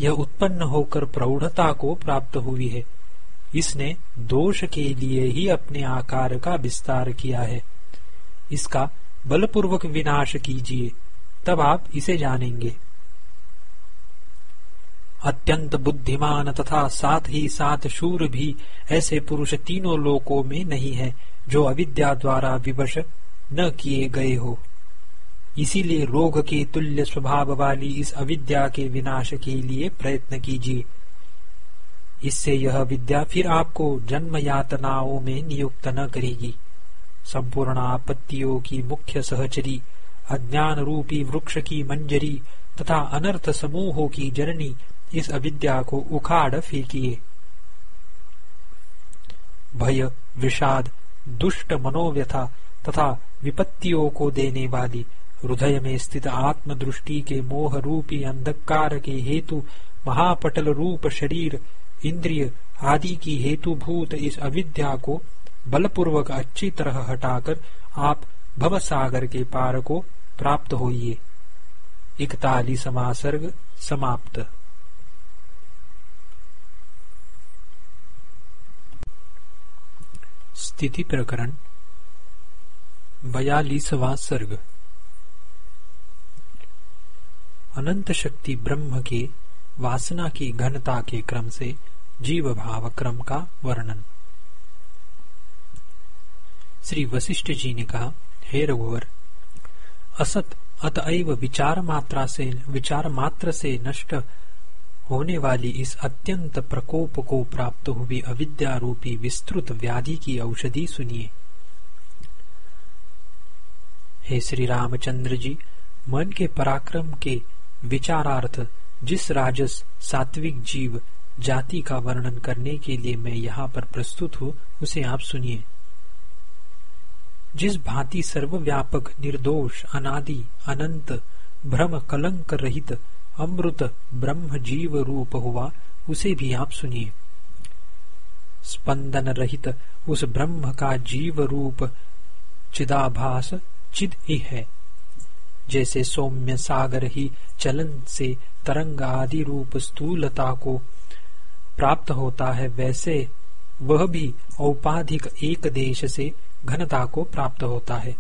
यह उत्पन्न होकर प्रौढ़ता को प्राप्त हुई है। इसने दोष के लिए ही अपने आकार का विस्तार किया है। इसका बलपूर्वक विनाश कीजिए, तब आप इसे जानेंगे। अत्यंत बुद्धिमान तथा साथ ही साथ शूर भी ऐसे पुरुष तीनों लोकों में नहीं है, जो अविद्या द्वारा विवश न किए गए हो। इसीलिए रोग के तुल्य स्वभाव वाली इस अविद्या के विनाश के लिए प्रयत्न कीजिए। इससे यह विद्या फिर आपको जन्म यातनाओं में नियुक्त न करेगी। संपूर्ण आपत्तियों की मुख्य सहचरी अज्ञान रूपी वृक्ष की मंजरी तथा अनर्थ समूहों की जननी इस अविद्या को उखाड़ फेंकिए भय, विषाद, दुष्ट मनोव्यथा तथा विपत्तियों को देने वाली हृदय में स्थित आत्म दृष्टि के मोह रूपी अंधकार के हेतु महापटल रूप शरीर, इंद्रिय आदि की हेतुभूत इस अविद्या को बलपूर्वक अच्छी तरह हटाकर आप भव सागर के पार को प्राप्त होइए। इकतालीस समासर्ग समाप्त। स्थिति प्रकरण, बयालीसवा सर्ग। अनंत शक्ति ब्रह्म के, वासना की घनता के क्रम से जीव भाव क्रम का वर्णन। श्री वशिष्ठ जी ने कहा, हे रघुवर, असत अतएव विचार मात्रा से, विचार मात्र से नष्ट होने वाली इस अत्यंत प्रकोप को प्राप्त हुई अविद्या रूपी विस्तृत व्याधि की औषधि सुनिए। हे श्री रामचंद्र जी, मन के पराक्रम के विचारार्थ जिस राजस सात्विक जीव जाति का वर्णन करने के लिए मैं यहाँ पर प्रस्तुत हूँ, उसे आप सुनिए। जिस भांति सर्वव्यापक, निर्दोष, अनादि, अनंत, भ्रम कलंक रहित अमृत ब्रह्म जीव रूप हुआ उसे भी आप सुनिए। स्पंदन रहित उस ब्रह्म का जीव रूप चिदाभास चिद ही है। जैसे सौम्य सागर ही चलन से तरंग आदि रूप स्थूलता को प्राप्त होता है, वैसे वह भी औपाधिक एक देश से घनता को प्राप्त होता है।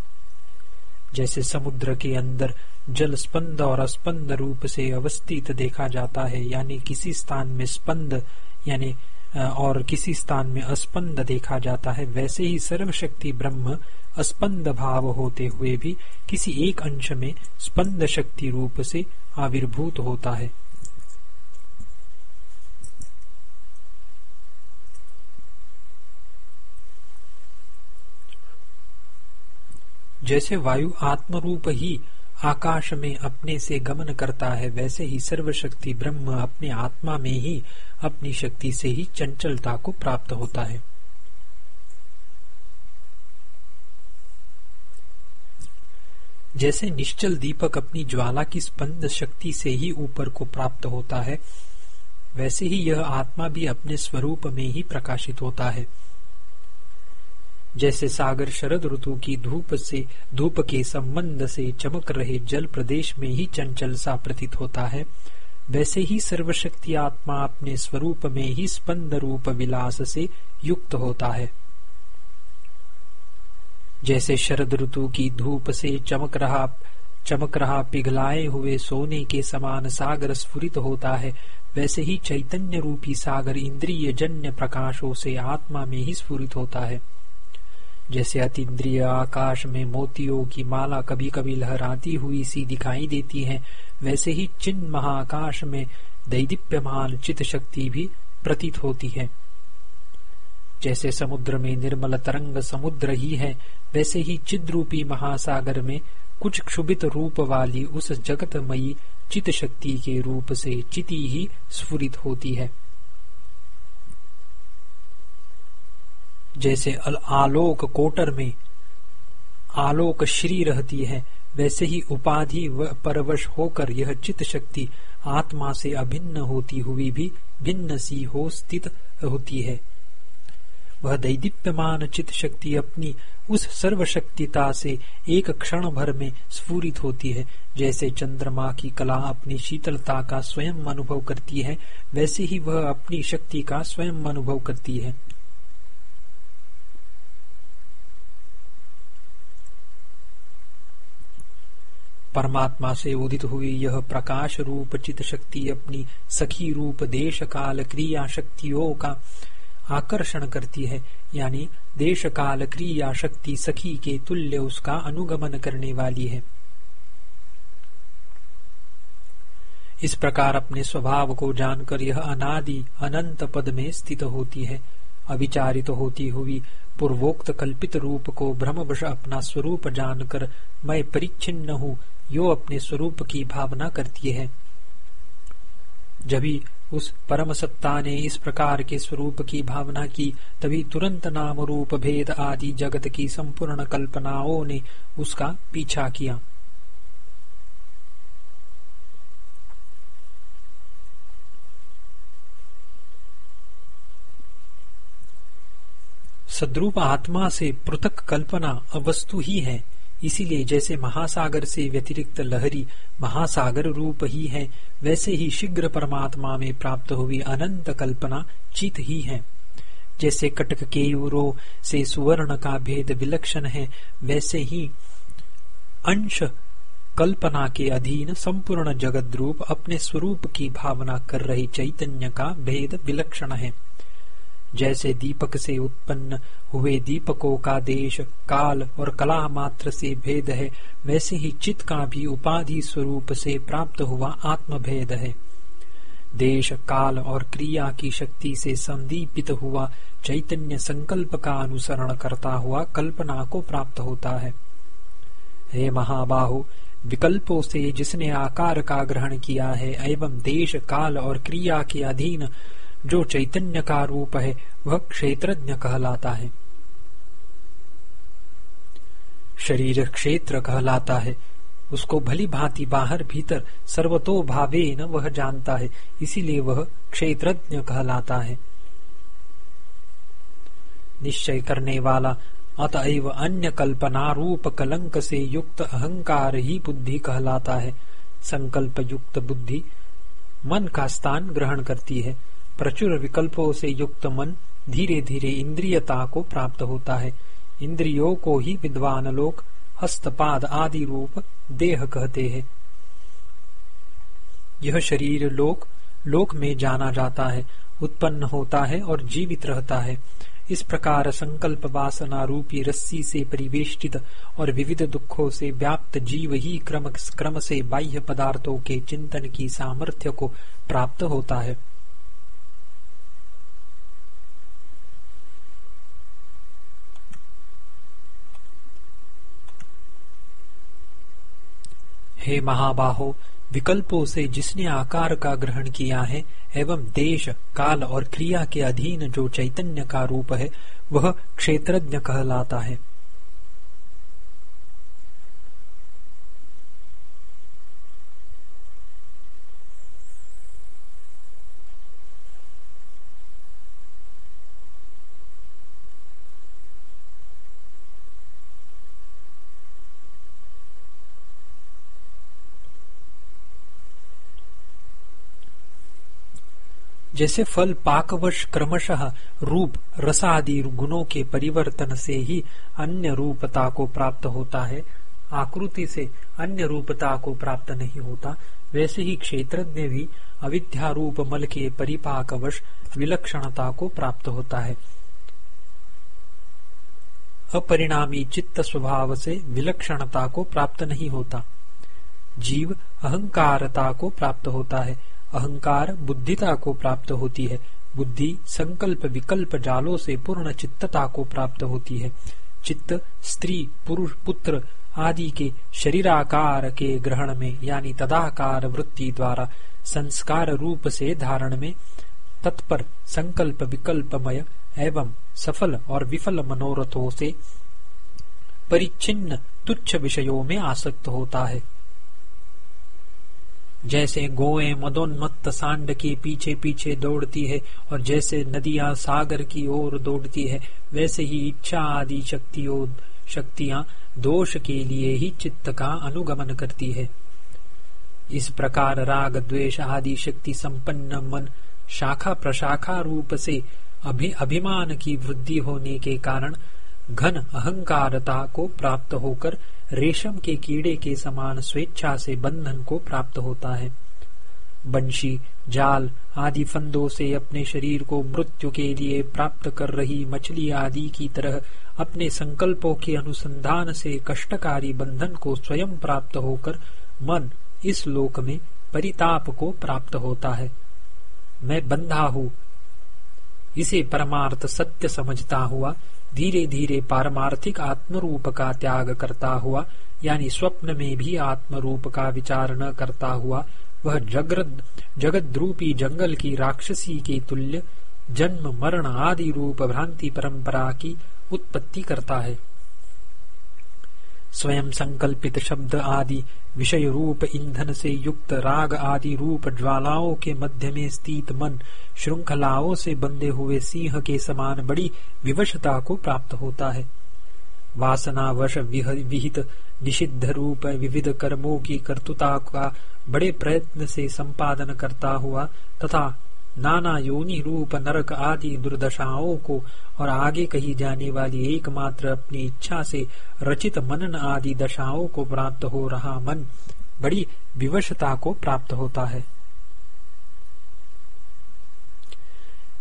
जैसे समुद्र के अंदर जल स्पंद और स्पंद रूप से अवस्थित देखा जाता है, यानी किसी स्थान में स्पंद, यानी और किसी स्थान में अस्पंद देखा जाता है। वैसे ही सर्वशक्ति ब्रह्म अस्पंद भाव होते हुए भी किसी एक अंश में स्पंद शक्ति रूप से आविर्भूत होता है। जैसे वायु आत्मरूप ही आकाश में अपने से गमन करता है, वैसे ही सर्वशक्ति ब्रह्म अपने आत्मा में ही, अपनी शक्ति से ही चंचलता को प्राप्त होता है। जैसे निश्चल दीपक अपनी ज्वाला की स्पंद शक्ति से ही ऊपर को प्राप्त होता है, वैसे ही यह आत्मा भी अपने स्वरूप में ही प्रकाशित होता है। जैसे सागर शरद ऋतु की धूप से, धूप के संबंध से चमक रहे जल प्रदेश में ही चंचल सा प्रतीत होता है। वैसे ही सर्वशक्ति आत्मा अपने स्वरूप में ही स्पंद रूप विलास से युक्त होता है। जैसे शरद ऋतु की धूप से चमक रहा चमक रहा पिघलाए हुए सोने के समान सागर स्फुरित होता है, वैसे ही चैतन्य रूपी सागर इंद्रिय जन्य प्रकाशों से आत्मा में ही स्फुरित होता है। जैसे अतीन्द्रिय आकाश में मोतियों की माला कभी कभी लहराती हुई सी दिखाई देती है, वैसे ही चिन्ह महाकाश में दैदीप्यमान चित शक्ति भी प्रतीत होती है। जैसे समुद्र में निर्मल तरंग समुद्र ही है, वैसे ही चिद्रूपी महासागर में कुछ क्षुभित रूप वाली उस जगतमयी चित शक्ति के रूप से चिति ही स्फुरित होती है। जैसे आलोक कोटर में आलोक श्री रहती है, वैसे ही उपाधि परवश होकर यह चित शक्ति आत्मा से अभिन्न होती हुई भी भिन्न सी हो स्थित होती है। वह दैदीप्यमान चित शक्ति अपनी उस सर्वशक्तिता से एक क्षण भर में स्फूरित होती है, जैसे चंद्रमा की कला अपनी शीतलता का स्वयं अनुभव करती है, वैसे ही वह अपनी शक्ति का स्वयं अनुभव करती है। परमात्मा से उदित हुई यह प्रकाश रूप चित शक्ति अपनी सखी रूप देश काल क्रिया शक्तियों का आकर्षण करती है। यानी देश काल क्रिया शक्ति सखी के तुल्य उसका अनुगमन करने वाली है। इस प्रकार अपने स्वभाव को जानकर यह अनादि अनंत पद में स्थित होती है। अविचारित होती हुई पूर्वोक्त कल्पित रूप को भ्रमवश अपना स्वरूप जानकर मैं परिच्छिन्न हूँ। यो अपने स्वरूप की भावना करती है। जभी उस परम सत्ता ने इस प्रकार के स्वरूप की भावना की, तभी तुरंत नाम रूप भेद आदि जगत की संपूर्ण कल्पनाओं ने उसका पीछा किया। सद्रूप आत्मा से पृथक कल्पना अवस्तु ही है। इसीलिए जैसे महासागर से व्यतिरिक्त लहरी महासागर रूप ही है, वैसे ही शीघ्र परमात्मा में प्राप्त हुई अनंत कल्पना चित ही है। जैसे कटक केयूरो से सुवर्ण का भेद विलक्षण है, वैसे ही अंश कल्पना के अधीन संपूर्ण जगत रूप अपने स्वरूप की भावना कर रही चैतन्य का भेद विलक्षण है। जैसे दीपक से उत्पन्न हुए दीपकों का देश, काल और कला मात्र से भेद है, वैसे ही चित्त का भी उपाधि स्वरूप से प्राप्त हुआ आत्म भेद है। देश, काल और क्रिया की शक्ति से संदीपित हुआ चैतन्य संकल्प का अनुसरण करता हुआ कल्पना को प्राप्त होता है। हे महाबाहु, विकल्पों से जिसने आकार का ग्रहण किया है एवं देश, काल और क्रिया के अधीन जो चैतन्य का रूप है, वह क्षेत्रज्ञ कहलाता है। शरीर क्षेत्र कहलाता है। उसको भली भांति बाहर भीतर सर्वतो भावे न वह जानता है, इसीलिए वह क्षेत्रज्ञ कहलाता है। निश्चय करने वाला अतएव अन्य कल्पना रूप कलंक से युक्त अहंकार ही बुद्धि कहलाता है। संकल्प युक्त बुद्धि मन का स्थान ग्रहण करती है। प्रचुर विकल्पों से युक्त मन धीरे धीरे इंद्रियता को प्राप्त होता है। इंद्रियों को ही विद्वान लोग हस्तपाद आदि रूप देह कहते हैं। यह शरीर लोक लोक में जाना जाता है, उत्पन्न होता है और जीवित रहता है। इस प्रकार संकल्प वासना रूपी रस्सी से परिवेष्टित और विविध दुखों से व्याप्त जीव ही क्रम क्रम से बाह्य पदार्थों के चिंतन की सामर्थ्य को प्राप्त होता है। हे महाबाहो, विकल्पों से जिसने आकार का ग्रहण किया है, एवं देश, काल और क्रिया के अधीन जो चैतन्य का रूप है, वह क्षेत्रज्ञ कहलाता है। जैसे फल पाकवश क्रमशः रूप रसादि गुणों के परिवर्तन से ही अन्य रूपता को प्राप्त होता है। आकृति से अन्य रूपता को प्राप्त नहीं होता। वैसे ही क्षेत्रज्ञ भी अविद्या रूप मल के परिपाकवश विलक्षणता को प्राप्त होता है। अपरिणामी चित्त स्वभाव से विलक्षणता को प्राप्त नहीं होता। जीव अहंकारता को प्राप्त होता है। अहंकार बुद्धिता को प्राप्त होती है। बुद्धि संकल्प विकल्प जालों से पूर्ण चित्तता को प्राप्त होती है। चित्त, स्त्री, पुरुष, पुत्र आदि के शरीराकार के ग्रहण में, यानी तदाकार वृत्ति द्वारा संस्कार रूप से धारण में तत्पर संकल्प विकल्पमय एवं सफल और विफल मनोरथों से परिच्छिन्न तुच्छ विषयों में आसक्त होता है। जैसे गोए मदोन्मत्त सांड के पीछे पीछे दौड़ती है और जैसे नदियाँ सागर की ओर दौड़ती है, वैसे ही इच्छा आदि शक्तियों, शक्तियाँ दोष के लिए ही चित्त का अनुगमन करती है। इस प्रकार राग, द्वेष आदि शक्ति संपन्न मन शाखा प्रशाखा रूप से अभि, अभिमान की वृद्धि होने के कारण घन अहंकारता को प्राप्त होकर रेशम के कीड़े के समान स्वेच्छा से बंधन को प्राप्त होता है। बंशी, जाल आदि फंदों से अपने शरीर को मृत्यु के लिए प्राप्त कर रही मछली आदि की तरह अपने संकल्पों के अनुसंधान से कष्टकारी बंधन को स्वयं प्राप्त होकर मन इस लोक में परिताप को प्राप्त होता है। मैं बंधा हूँ। इसे परमार्थ सत्य समझता हुआ धीरे धीरे पारमार्थिक आत्मरूप का त्याग करता हुआ, यानी स्वप्न में भी आत्मरूप का विचार न करता हुआ, वह जगद जगद्रूपी जंगल की राक्षसी के तुल्य, जन्म मरण आदि रूप भ्रांति परंपरा की उत्पत्ति करता है। स्वयं संकल्पित शब्द आदि विषय रूप ईंधन से युक्त राग आदि रूप ज्वालाओं के मध्य में स्थित मन, श्रृंखलाओं से बंधे हुए सिंह के समान बड़ी विवशता को प्राप्त होता है। वासना वश विहित, निषिद्ध रूप विविध कर्मों की कर्तुता का बड़े प्रयत्न से संपादन करता हुआ तथा नाना योनि रूप नरक आदि दुर्दशाओं को और आगे कही जाने वाली एकमात्र अपनी इच्छा से रचित मनन आदि दशाओं को प्राप्त हो रहा मन बड़ी विवशता को प्राप्त होता है।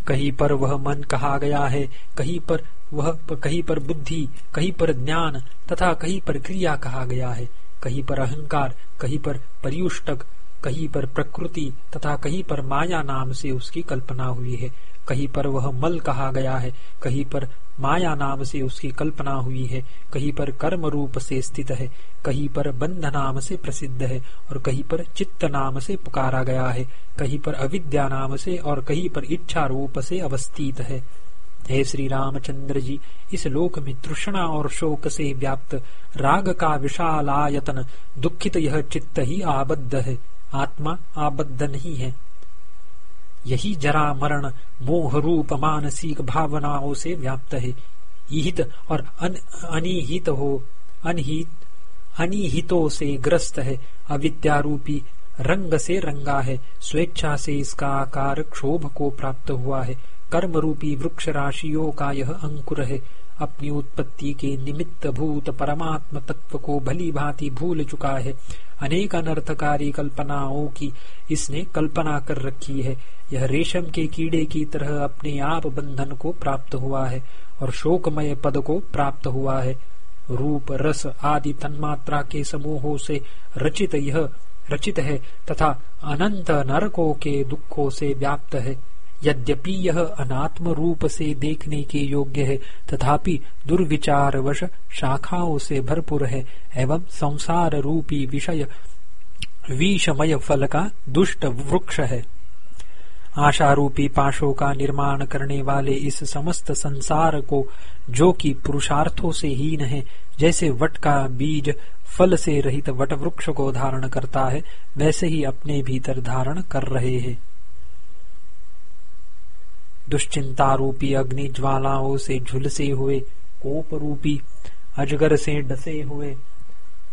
कहीं पर वह मन कहा गया है, कहीं पर वह, कहीं पर बुद्धि, कहीं पर ज्ञान तथा कहीं पर क्रिया कहा गया है। कहीं पर अहंकार, कहीं पर पर्युष्टक कहीं पर प्रकृति तथा कहीं पर माया नाम से उसकी कल्पना हुई है। कहीं पर वह मल कहा गया है, कहीं पर माया नाम से उसकी कल्पना हुई है, कहीं पर कर्म रूप से स्थित है, कहीं पर बंध नाम से प्रसिद्ध है और कहीं पर चित्त नाम से पुकारा गया है, कहीं पर अविद्या नाम से और कहीं पर इच्छा रूप से अवस्थित है। हे श्री रामचंद्र जी, इस लोक में तृष्णा और शोक से व्याप्त राग का विशाल आयतन, दुखित यह चित्त ही आबद्ध है। आत्मा आबद्ध नहीं है। यही जरा मरण मोह रूप मानसिक भावनाओं से व्याप्त है। ईहित और अन, अनिहित हो अनहित अनिहितों से ग्रस्त है। अविद्यारूपी रंग से रंगा है। स्वेच्छा से इसका आकार क्षोभ को प्राप्त हुआ है। कर्म रूपी वृक्ष राशियों का यह अंकुर है। अपनी उत्पत्ति के निमित्त भूत परमात्म तत्व को भली भांति भूल चुका है। अनेक अनर्थकारी कल्पनाओं की इसने कल्पना कर रखी है। यह रेशम के कीड़े की तरह अपने आप बंधन को प्राप्त हुआ है और शोकमय पद को प्राप्त हुआ है। रूप, रस आदि तन्मात्रा के समूहों से रचित यह रचित है तथा अनंत नरकों के दुखों से व्याप्त है। यद्यपि यह अनात्म रूप से देखने के योग्य है, तथापि दुर्विचार वश शाखाओं से भरपूर है एवं संसार रूपी विषय विषमय फल का दुष्ट वृक्ष है। आशा रूपी पाशों का निर्माण करने वाले इस समस्त संसार को, जो कि पुरुषार्थों से हीन है, जैसे वट का बीज फल से रहित वट वृक्ष को धारण करता है, वैसे ही अपने भीतर धारण कर रहे हैं। दुश्चिंता रूपी अग्नि ज्वालाओं से झुलसे हुए कोप रूपी अजगर से डसे हुए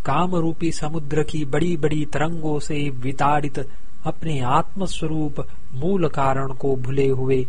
काम रूपी समुद्र की बड़ी बड़ी तरंगों से विताड़ित अपने आत्मस्वरूप मूल कारण को भूले हुए,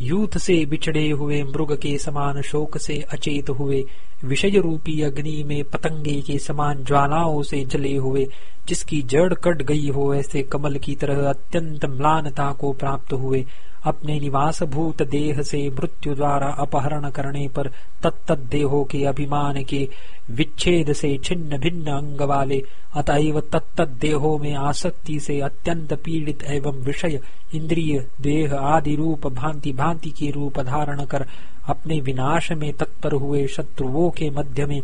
यूथ से बिछड़े हुए मृग के समान शोक से अचेत हुए विषय रूपी अग्नि में पतंगे के समान ज्वालाओं से जले हुए, जिसकी जड़ कट गई हो ऐसे कमल की तरह अत्यंत म्लानता को प्राप्त हुए अपने निवास भूत देह से मृत्यु द्वारा अपहरण करने पर तत्त देहों के अभिमान के विच्छेद से छिन्न भिन्न अंग वाले, अतएव तत्त देहों में आसक्ति से अत्यंत पीड़ित एवं विषय, इंद्रिय, देह आदि रूप भांति भांति के रूप धारण कर अपने विनाश में तत्पर हुए शत्रुओं के मध्य में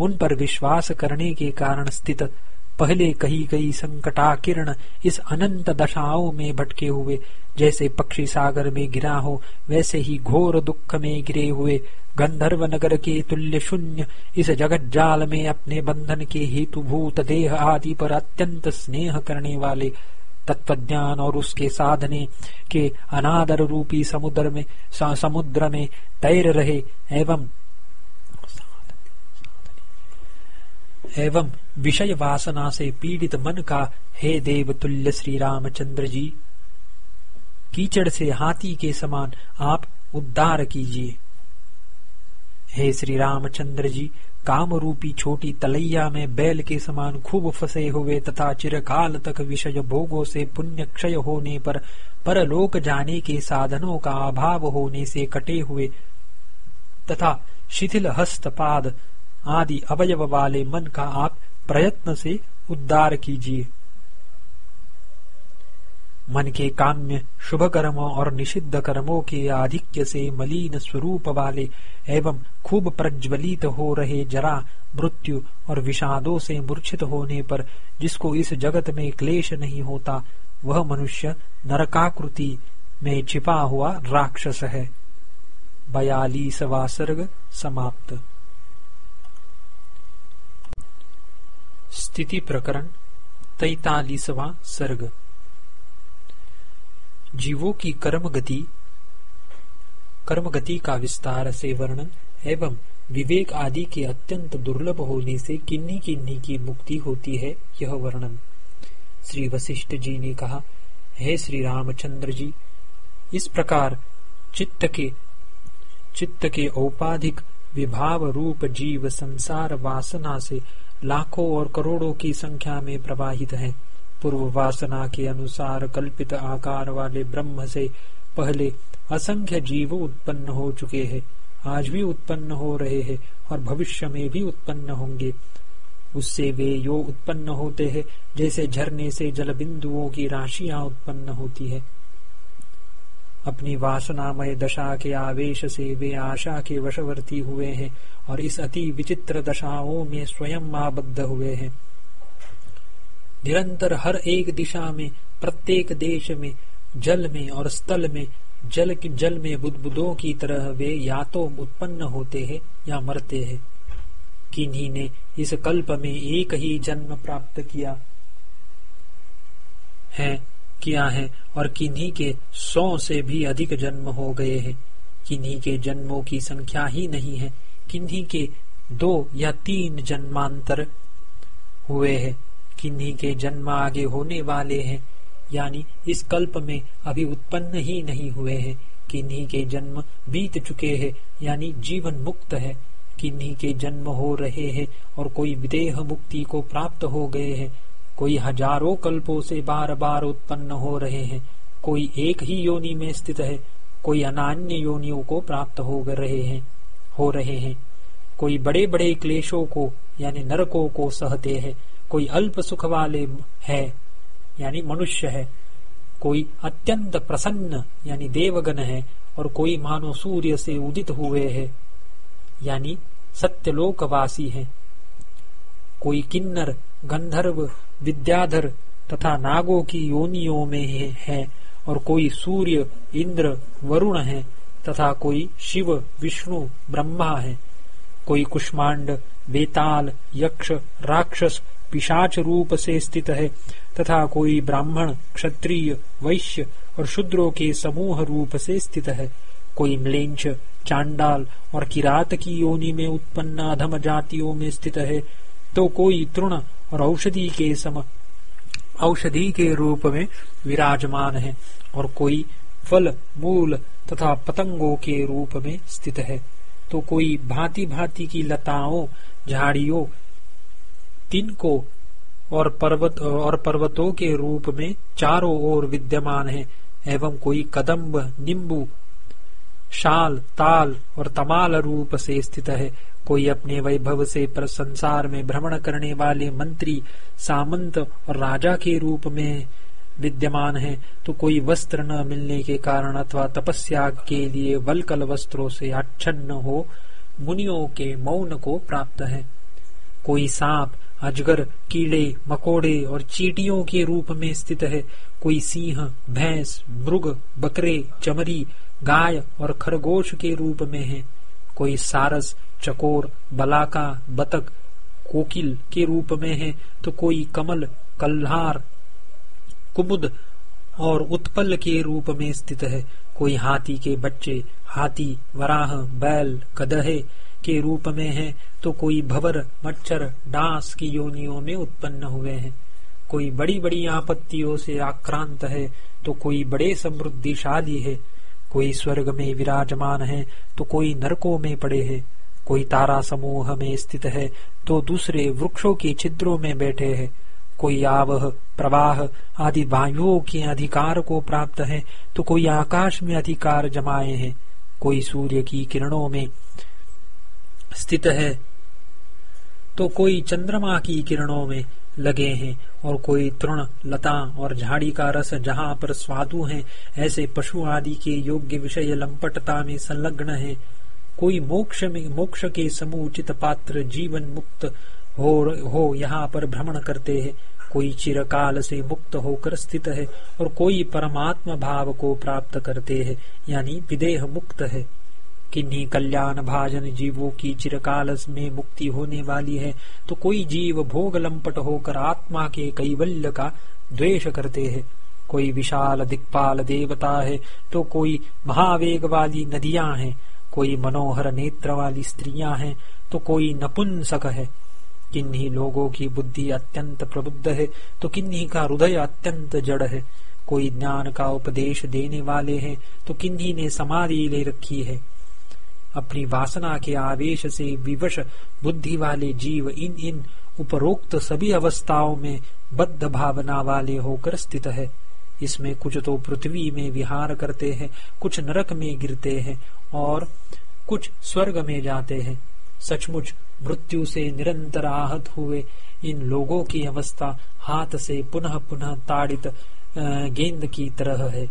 उन पर विश्वास करने के कारण स्थित पहले कही गई संकटाकिरण इस अनंत दशाओं में भटके हुए जैसे पक्षी सागर में गिरा हो, वैसे ही घोर दुख में गिरे हुए गंधर्व नगर के तुल्य शून्य, इस जगत जाल में अपने बंधन के हेतुभूत देह आदि पर अत्यंत स्नेह करने वाले तत्वज्ञान और उसके साधने के अनादर रूपी समुद्र में समुद्र में तैर रहे एवं एवं विषय वासना से पीड़ित मन का, हे देव तुल्य श्री रामचंद्र जी कीचड़ से हाथी के समान आप उद्धार कीजिए। हे श्री रामचंद्र जी काम रूपी छोटी तलैया में बैल के समान खूब फंसे हुए तथा चिरकाल तक विषय भोगों से पुण्य क्षय होने पर परलोक जाने के साधनों का अभाव होने से कटे हुए तथा शिथिल हस्त पाद आदि अवयव वाले मन का आप प्रयत्न से उद्धार कीजिए। मन के काम्य शुभ कर्मों और निषिद्ध कर्मों के आधिक्य से मलिन स्वरूप वाले एवं खूब प्रज्वलित हो रहे जरा मृत्यु और विषादों से मूर्छित होने पर जिसको इस जगत में क्लेश नहीं होता, वह मनुष्य नरकाकृति में छिपा हुआ राक्षस है। बयालीसवा सर्ग समाप्त। स्थिति प्रकरण तैतालीसवा सर्ग। जीवों की कर्म गति कर्म गति का विस्तार से वर्णन एवं विवेक आदि के अत्यंत दुर्लभ होने से किन्नी किन्नी की मुक्ति होती है यह वर्णन। श्री वशिष्ठ जी ने कहा, हे श्री रामचंद्र जी, इस प्रकार चित्त के चित्त के औपाधिक विभाव रूप जीव संसार वासना से लाखों और करोड़ों की संख्या में प्रवाहित है। पूर्व वासना के अनुसार कल्पित आकार वाले ब्रह्म से पहले असंख्य जीव उत्पन्न हो चुके हैं। आज भी उत्पन्न हो रहे हैं और भविष्य में भी उत्पन्न होंगे। उससे वे यो उत्पन्न होते हैं, जैसे झरने से जल बिंदुओं की राशियाँ उत्पन्न होती है। अपनी वासनामय दशा के आवेश से वे आशा के वशवर्ती हुए हैं और इस अति विचित्र दशाओं में स्वयं आबद्ध हुए हैं। निरंतर हर एक दिशा में, प्रत्येक देश में, जल में और स्थल में, जल की जल में बुदबुदों की तरह वे या तो उत्पन्न होते हैं या मरते हैं। किन्हीं ने इस कल्प में एक ही जन्म प्राप्त किया है किया है, और किन्हीं के सौ से भी अधिक जन्म हो गए हैं। किन्हीं के जन्मों की संख्या ही नहीं है, किन्हीं के दो या तीन जन्मांतर हुए हैं। किन्हीं के जन्म आगे होने वाले हैं। यानी इस कल्प में अभी उत्पन्न ही नहीं हुए हैं। किन्हीं के जन्म बीत चुके हैं, यानी जीवन मुक्त है। किन्हीं के जन्म हो रहे हैं और कोई विदेह मुक्ति को प्राप्त हो गए हैं। कोई हज़ारों कल्पों से बार बार उत्पन्न हो रहे हैं। कोई एक ही योनि में स्थित है। कोई अनान्य योनियों को प्राप्त हो रहे हैं, हो रहे हैं। कोई बड़े बड़े क्लेशों को, यानी नरकों को सहते हैं। कोई अल्प सुख वाले है, यानी मनुष्य है, कोई अत्यंत प्रसन्न, यानी देवगण है, और कोई मानो सूर्य से उदित हुए है, यानी सत्यलोकवासी है। कोई किन्नर, गंधर्व, विद्याधर तथा नागों की योनियों में है, और कोई सूर्य, इंद्र, वरुण है, तथा कोई शिव, विष्णु, ब्रह्मा है। कोई कुष्मांड, बेताल, यक्ष, राक्षस पिशाच रूप से स्थित है, तथा कोई ब्राह्मण, क्षत्रिय, वैश्य और शूद्रों के समूह रूप से स्थित है। कोई म्लेंच चांडाल और किरात की योनि में उत्पन्न अधम जातियों में स्थित है तो कोई तृण और औषधि के सम, औषधि के रूप में विराजमान है, और कोई फल, मूल तथा पतंगों के रूप में स्थित है। तो कोई भांति भांति की लताओं, झाड़ियों तिनको और पर्वत, और पर्वतों के रूप में चारों ओर विद्यमान है, एवं कोई कदम्ब, नींबू, शाल, ताल और तमाल रूप से स्थित है। कोई अपने वैभव से पर संसार में भ्रमण करने वाले मंत्री, सामंत और राजा के रूप में विद्यमान है तो कोई वस्त्र न मिलने के कारण अथवा तपस्या के लिए वलकल वस्त्रों से आच्छन्न हो, मुनियों के मौन को प्राप्त है। कोई सांप अजगर, कीड़े, मकोड़े और चीटियों के रूप में स्थित है। कोई सिंह, भैंस, मृग, बकरे, चमरी, गाय और खरगोश के रूप में है। कोई सारस, चकोर, बलाका बतक कोकिल के रूप में है। तो कोई कमल, कल्हार, कुमुद और उत्पल के रूप में स्थित है। कोई हाथी के बच्चे, हाथी, वराह, बैल, कदहे के रूप में है तो कोई भवर, मच्छर, डांस की योनियों में उत्पन्न हुए हैं। कोई बड़ी बड़ी आपत्तियों से आक्रांत है तो कोई बड़े समृद्धिशाली है। कोई स्वर्ग में विराजमान है तो कोई नरकों में पड़े है। कोई तारा समूह में स्थित है तो दूसरे वृक्षों के छिद्रों में बैठे हैं। कोई आवह, प्रवाह आदि वायुओं के अधिकार को प्राप्त है तो कोई आकाश में अधिकार जमाए हैं। कोई सूर्य की किरणों में स्थित है। तो कोई चंद्रमा की किरणों में लगे हैं और कोई तृण, लता और झाड़ी का रस जहाँ पर स्वादु है, ऐसे पशु आदि के योग्य विषय लंपटता में संलग्न है। कोई मोक्ष में, मोक्ष के समुचित पात्र जीवन मुक्त हो हो यहाँ पर भ्रमण करते हैं। कोई चिरकाल से मुक्त होकर स्थित है और कोई परमात्मा भाव को प्राप्त करते हैं, यानी विदेह मुक्त है। किन्हीं कल्याण भाजन जीवों की चिरकाल में मुक्ति होने वाली है तो कोई जीव भोग लंपट होकर आत्मा के कैवल्य का द्वेष करते हैं। कोई विशाल दिक्पाल देवता है तो कोई महावेग वाली नदियाँ हैं। कोई मनोहर नेत्र वाली स्त्रियाँ हैं तो कोई नपुंसक है। किन्हीं लोगों की बुद्धि अत्यंत प्रबुद्ध है तो किन्हीं का हृदय अत्यंत जड़ है। कोई ज्ञान का उपदेश देने वाले हैं तो किन्हीं ने समाधि ले रखी है। अपनी वासना के आवेश से विवश बुद्धि वाले जीव इन इन उपरोक्त सभी अवस्थाओं में बद्ध भावना वाले होकर स्थित है। इसमें कुछ तो पृथ्वी में विहार करते हैं, कुछ नरक में गिरते हैं और कुछ स्वर्ग में जाते हैं। सचमुच मृत्यु से निरंतर आहत हुए इन लोगों की अवस्था हाथ से पुनः पुनः ताड़ित गेंद की तरह है।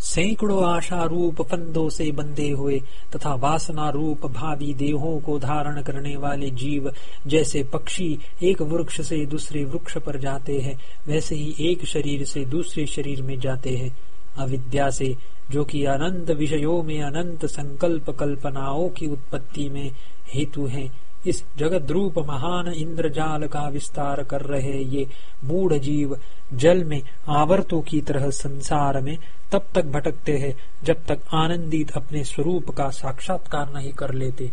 सैकड़ों आशा रूप फंदों से बंधे हुए तथा वासना रूप भावी देहों को धारण करने वाले जीव जैसे पक्षी एक वृक्ष से दूसरे वृक्ष पर जाते हैं, वैसे ही एक शरीर से दूसरे शरीर में जाते हैं। अविद्या से, जो कि अनंत विषयों में अनंत संकल्प कल्पनाओं की उत्पत्ति में हेतु हैं इस जगत रूप महान इंद्रजाल का विस्तार कर रहे ये मूढ़ जीव जल में आवर्तों की तरह संसार में तब तक भटकते हैं जब तक आनंदित अपने स्वरूप का साक्षात्कार नहीं कर लेते।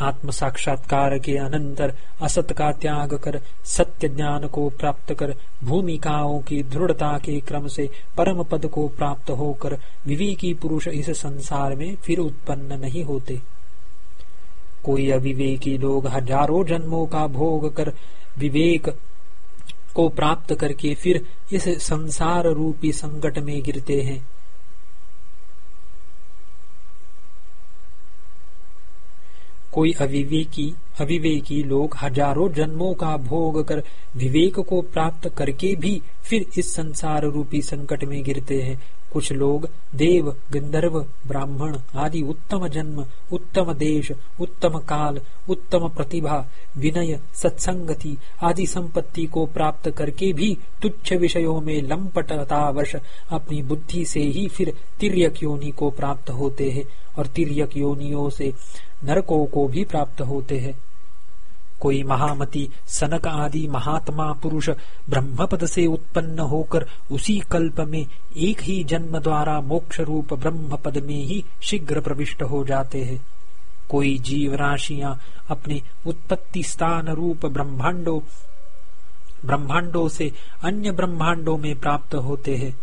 आत्म साक्षात्कार के अनंतर असत का त्याग कर, सत्य ज्ञान को प्राप्त कर, भूमिकाओं की दृढ़ता के क्रम से परम पद को प्राप्त होकर विवेकी पुरुष इस संसार में फिर उत्पन्न नहीं होते। कोई अविवेकी लोग हज़ारों जन्मों का भोग कर विवेक को प्राप्त करके फिर इस संसार रूपी संकट में गिरते हैं। कोई अविवेकी अविवेकी लोग हज़ारों जन्मों का भोग कर विवेक को प्राप्त करके भी फिर इस संसार रूपी संकट में गिरते हैं। कुछ लोग देव, गंधर्व, ब्राह्मण आदि उत्तम जन्म, उत्तम देश, उत्तम काल, उत्तम प्रतिभा, विनय, सत्संगति आदि संपत्ति को प्राप्त करके भी तुच्छ विषयों में लंपटतावश अपनी बुद्धि से ही फिर तिरक योनि को प्राप्त होते हैं और तिरक योनियों से नरकों को भी प्राप्त होते हैं। कोई महामति, सनक आदि महात्मा पुरुष ब्रह्मपद से उत्पन्न होकर उसी कल्प में एक ही जन्म द्वारा मोक्ष रूप ब्रह्म पद में ही शीघ्र प्रविष्ट हो जाते हैं। कोई जीव राशियाँ अपने उत्पत्ति स्थान रूप ब्रह्मांडों ब्रह्मांडों से अन्य ब्रह्मांडों में प्राप्त होते हैं।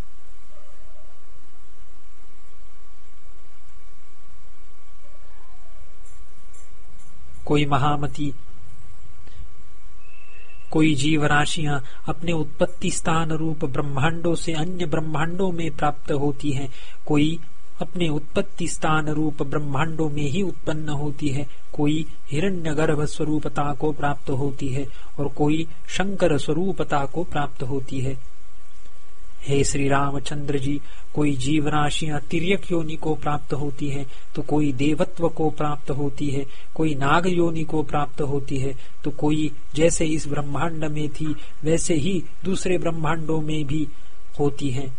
कोई महामती कोई जीव राशियाँ अपने उत्पत्ति स्थान रूप ब्रह्मांडों से अन्य ब्रह्मांडों में प्राप्त होती हैं, कोई अपने उत्पत्ति स्थान रूप ब्रह्मांडों में ही उत्पन्न होती है, कोई हिरण्यगर्भ स्वरूपता को प्राप्त होती है और कोई शंकर स्वरूपता को प्राप्त होती है। हे श्री रामचंद्र जी कोई जीव राशियाँ तिरक योनि को प्राप्त होती है तो कोई देवत्व को प्राप्त होती है, कोई नाग योनि को प्राप्त होती है तो कोई जैसे इस ब्रह्मांड में थी, वैसे ही दूसरे ब्रह्मांडों में भी होती है।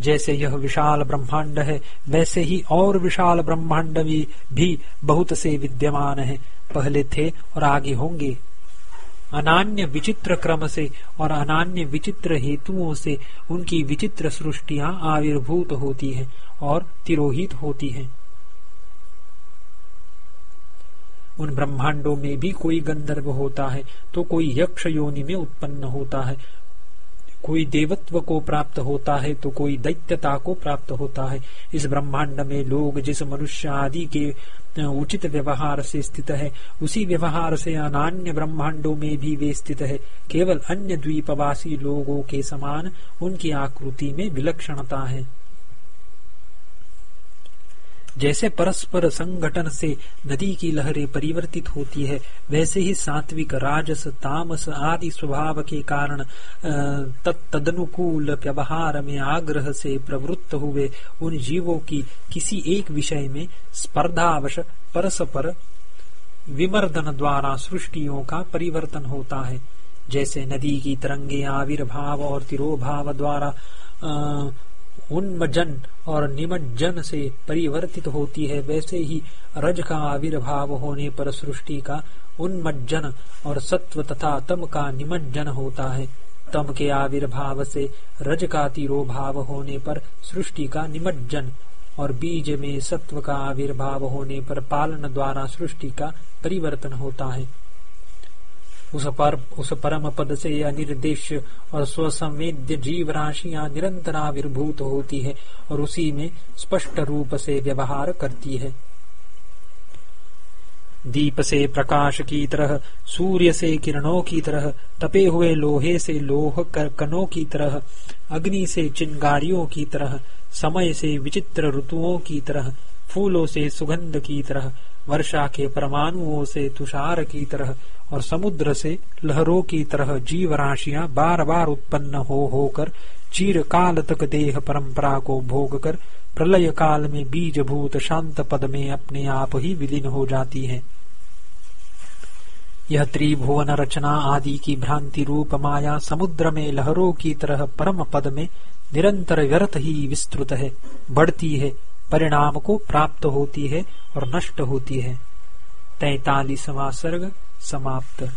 जैसे यह विशाल ब्रह्मांड है, वैसे ही और विशाल ब्रह्मांड भी बहुत से विद्यमान है। पहले थे और आगे होंगे। अनान्य विचित्र क्रम से और अनान्य विचित्र हेतुओं से उनकी विचित्र सृष्टिया आविर्भूत होती हैं और तिरोहित होती हैं। उन ब्रह्मांडों में भी कोई गंधर्व होता है तो कोई यक्ष योनि में उत्पन्न होता है। कोई देवत्व को प्राप्त होता है तो कोई दैत्यता को प्राप्त होता है। इस ब्रह्मांड में लोग, जिस मनुष्य आदि के उचित व्यवहार से स्थित। है उसी व्यवहार से अनान्य ब्रह्मांडों में भी वे स्थित। है केवल अन्य द्वीपवासी लोगों के समान उनकी आकृति में विलक्षणता है। जैसे परस्पर संगठन से नदी की लहरें परिवर्तित होती है, वैसे ही सात्विक, राजस, तामस आदि स्वभाव के कारण तदनुकूल व्यवहार में आग्रह से प्रवृत्त हुए उन जीवों की किसी एक विषय में स्पर्धावश परस्पर विमर्दन द्वारा सृष्टियों का परिवर्तन होता है। जैसे नदी की तरंगे आविर्भाव और तिरोभाव द्वारा उन्मजन और निमज्जन से परिवर्तित होती है, वैसे ही रज का आविर्भाव होने पर सृष्टि का उन्मज्जन और सत्व तथा तम का निमज्जन होता है। तम के आविर्भाव से रज का तिरोभाव होने पर सृष्टि का निमज्जन और बीज में सत्व का आविर्भाव होने पर पालन द्वारा सृष्टि का परिवर्तन होता है। उस पर, उस परम पद से अनिर्देश और स्वसंवेद्य जीव राशियाँ निरंतर आविर्भूत होती है और उसी में स्पष्ट रूप से व्यवहार करती है। दीप से प्रकाश की तरह, सूर्य से किरणों की तरह, तपे हुए लोहे से लोह कनों की तरह, अग्नि से चिंगारियों की तरह, समय से विचित्र ऋतुओं की तरह, फूलों से सुगंध की तरह वर्षा के परमाणुओं से तुषार की तरह और समुद्र से लहरों की तरह जीव राशियाँ बार बार उत्पन्न हो होकर चीर काल तक देह परंपरा को भोग कर प्रलय काल में बीज भूत शांत पद में अपने आप ही विलीन हो जाती है। यह त्रिभुवन रचना आदि की भ्रांति रूप माया समुद्र में लहरों की तरह परम पद में निरंतर व्यर्थ ही विस्तृत है, बढ़ती है। परिणाम को प्राप्त होती है और नष्ट होती है। तैतालीसवा सर्ग समाप्त।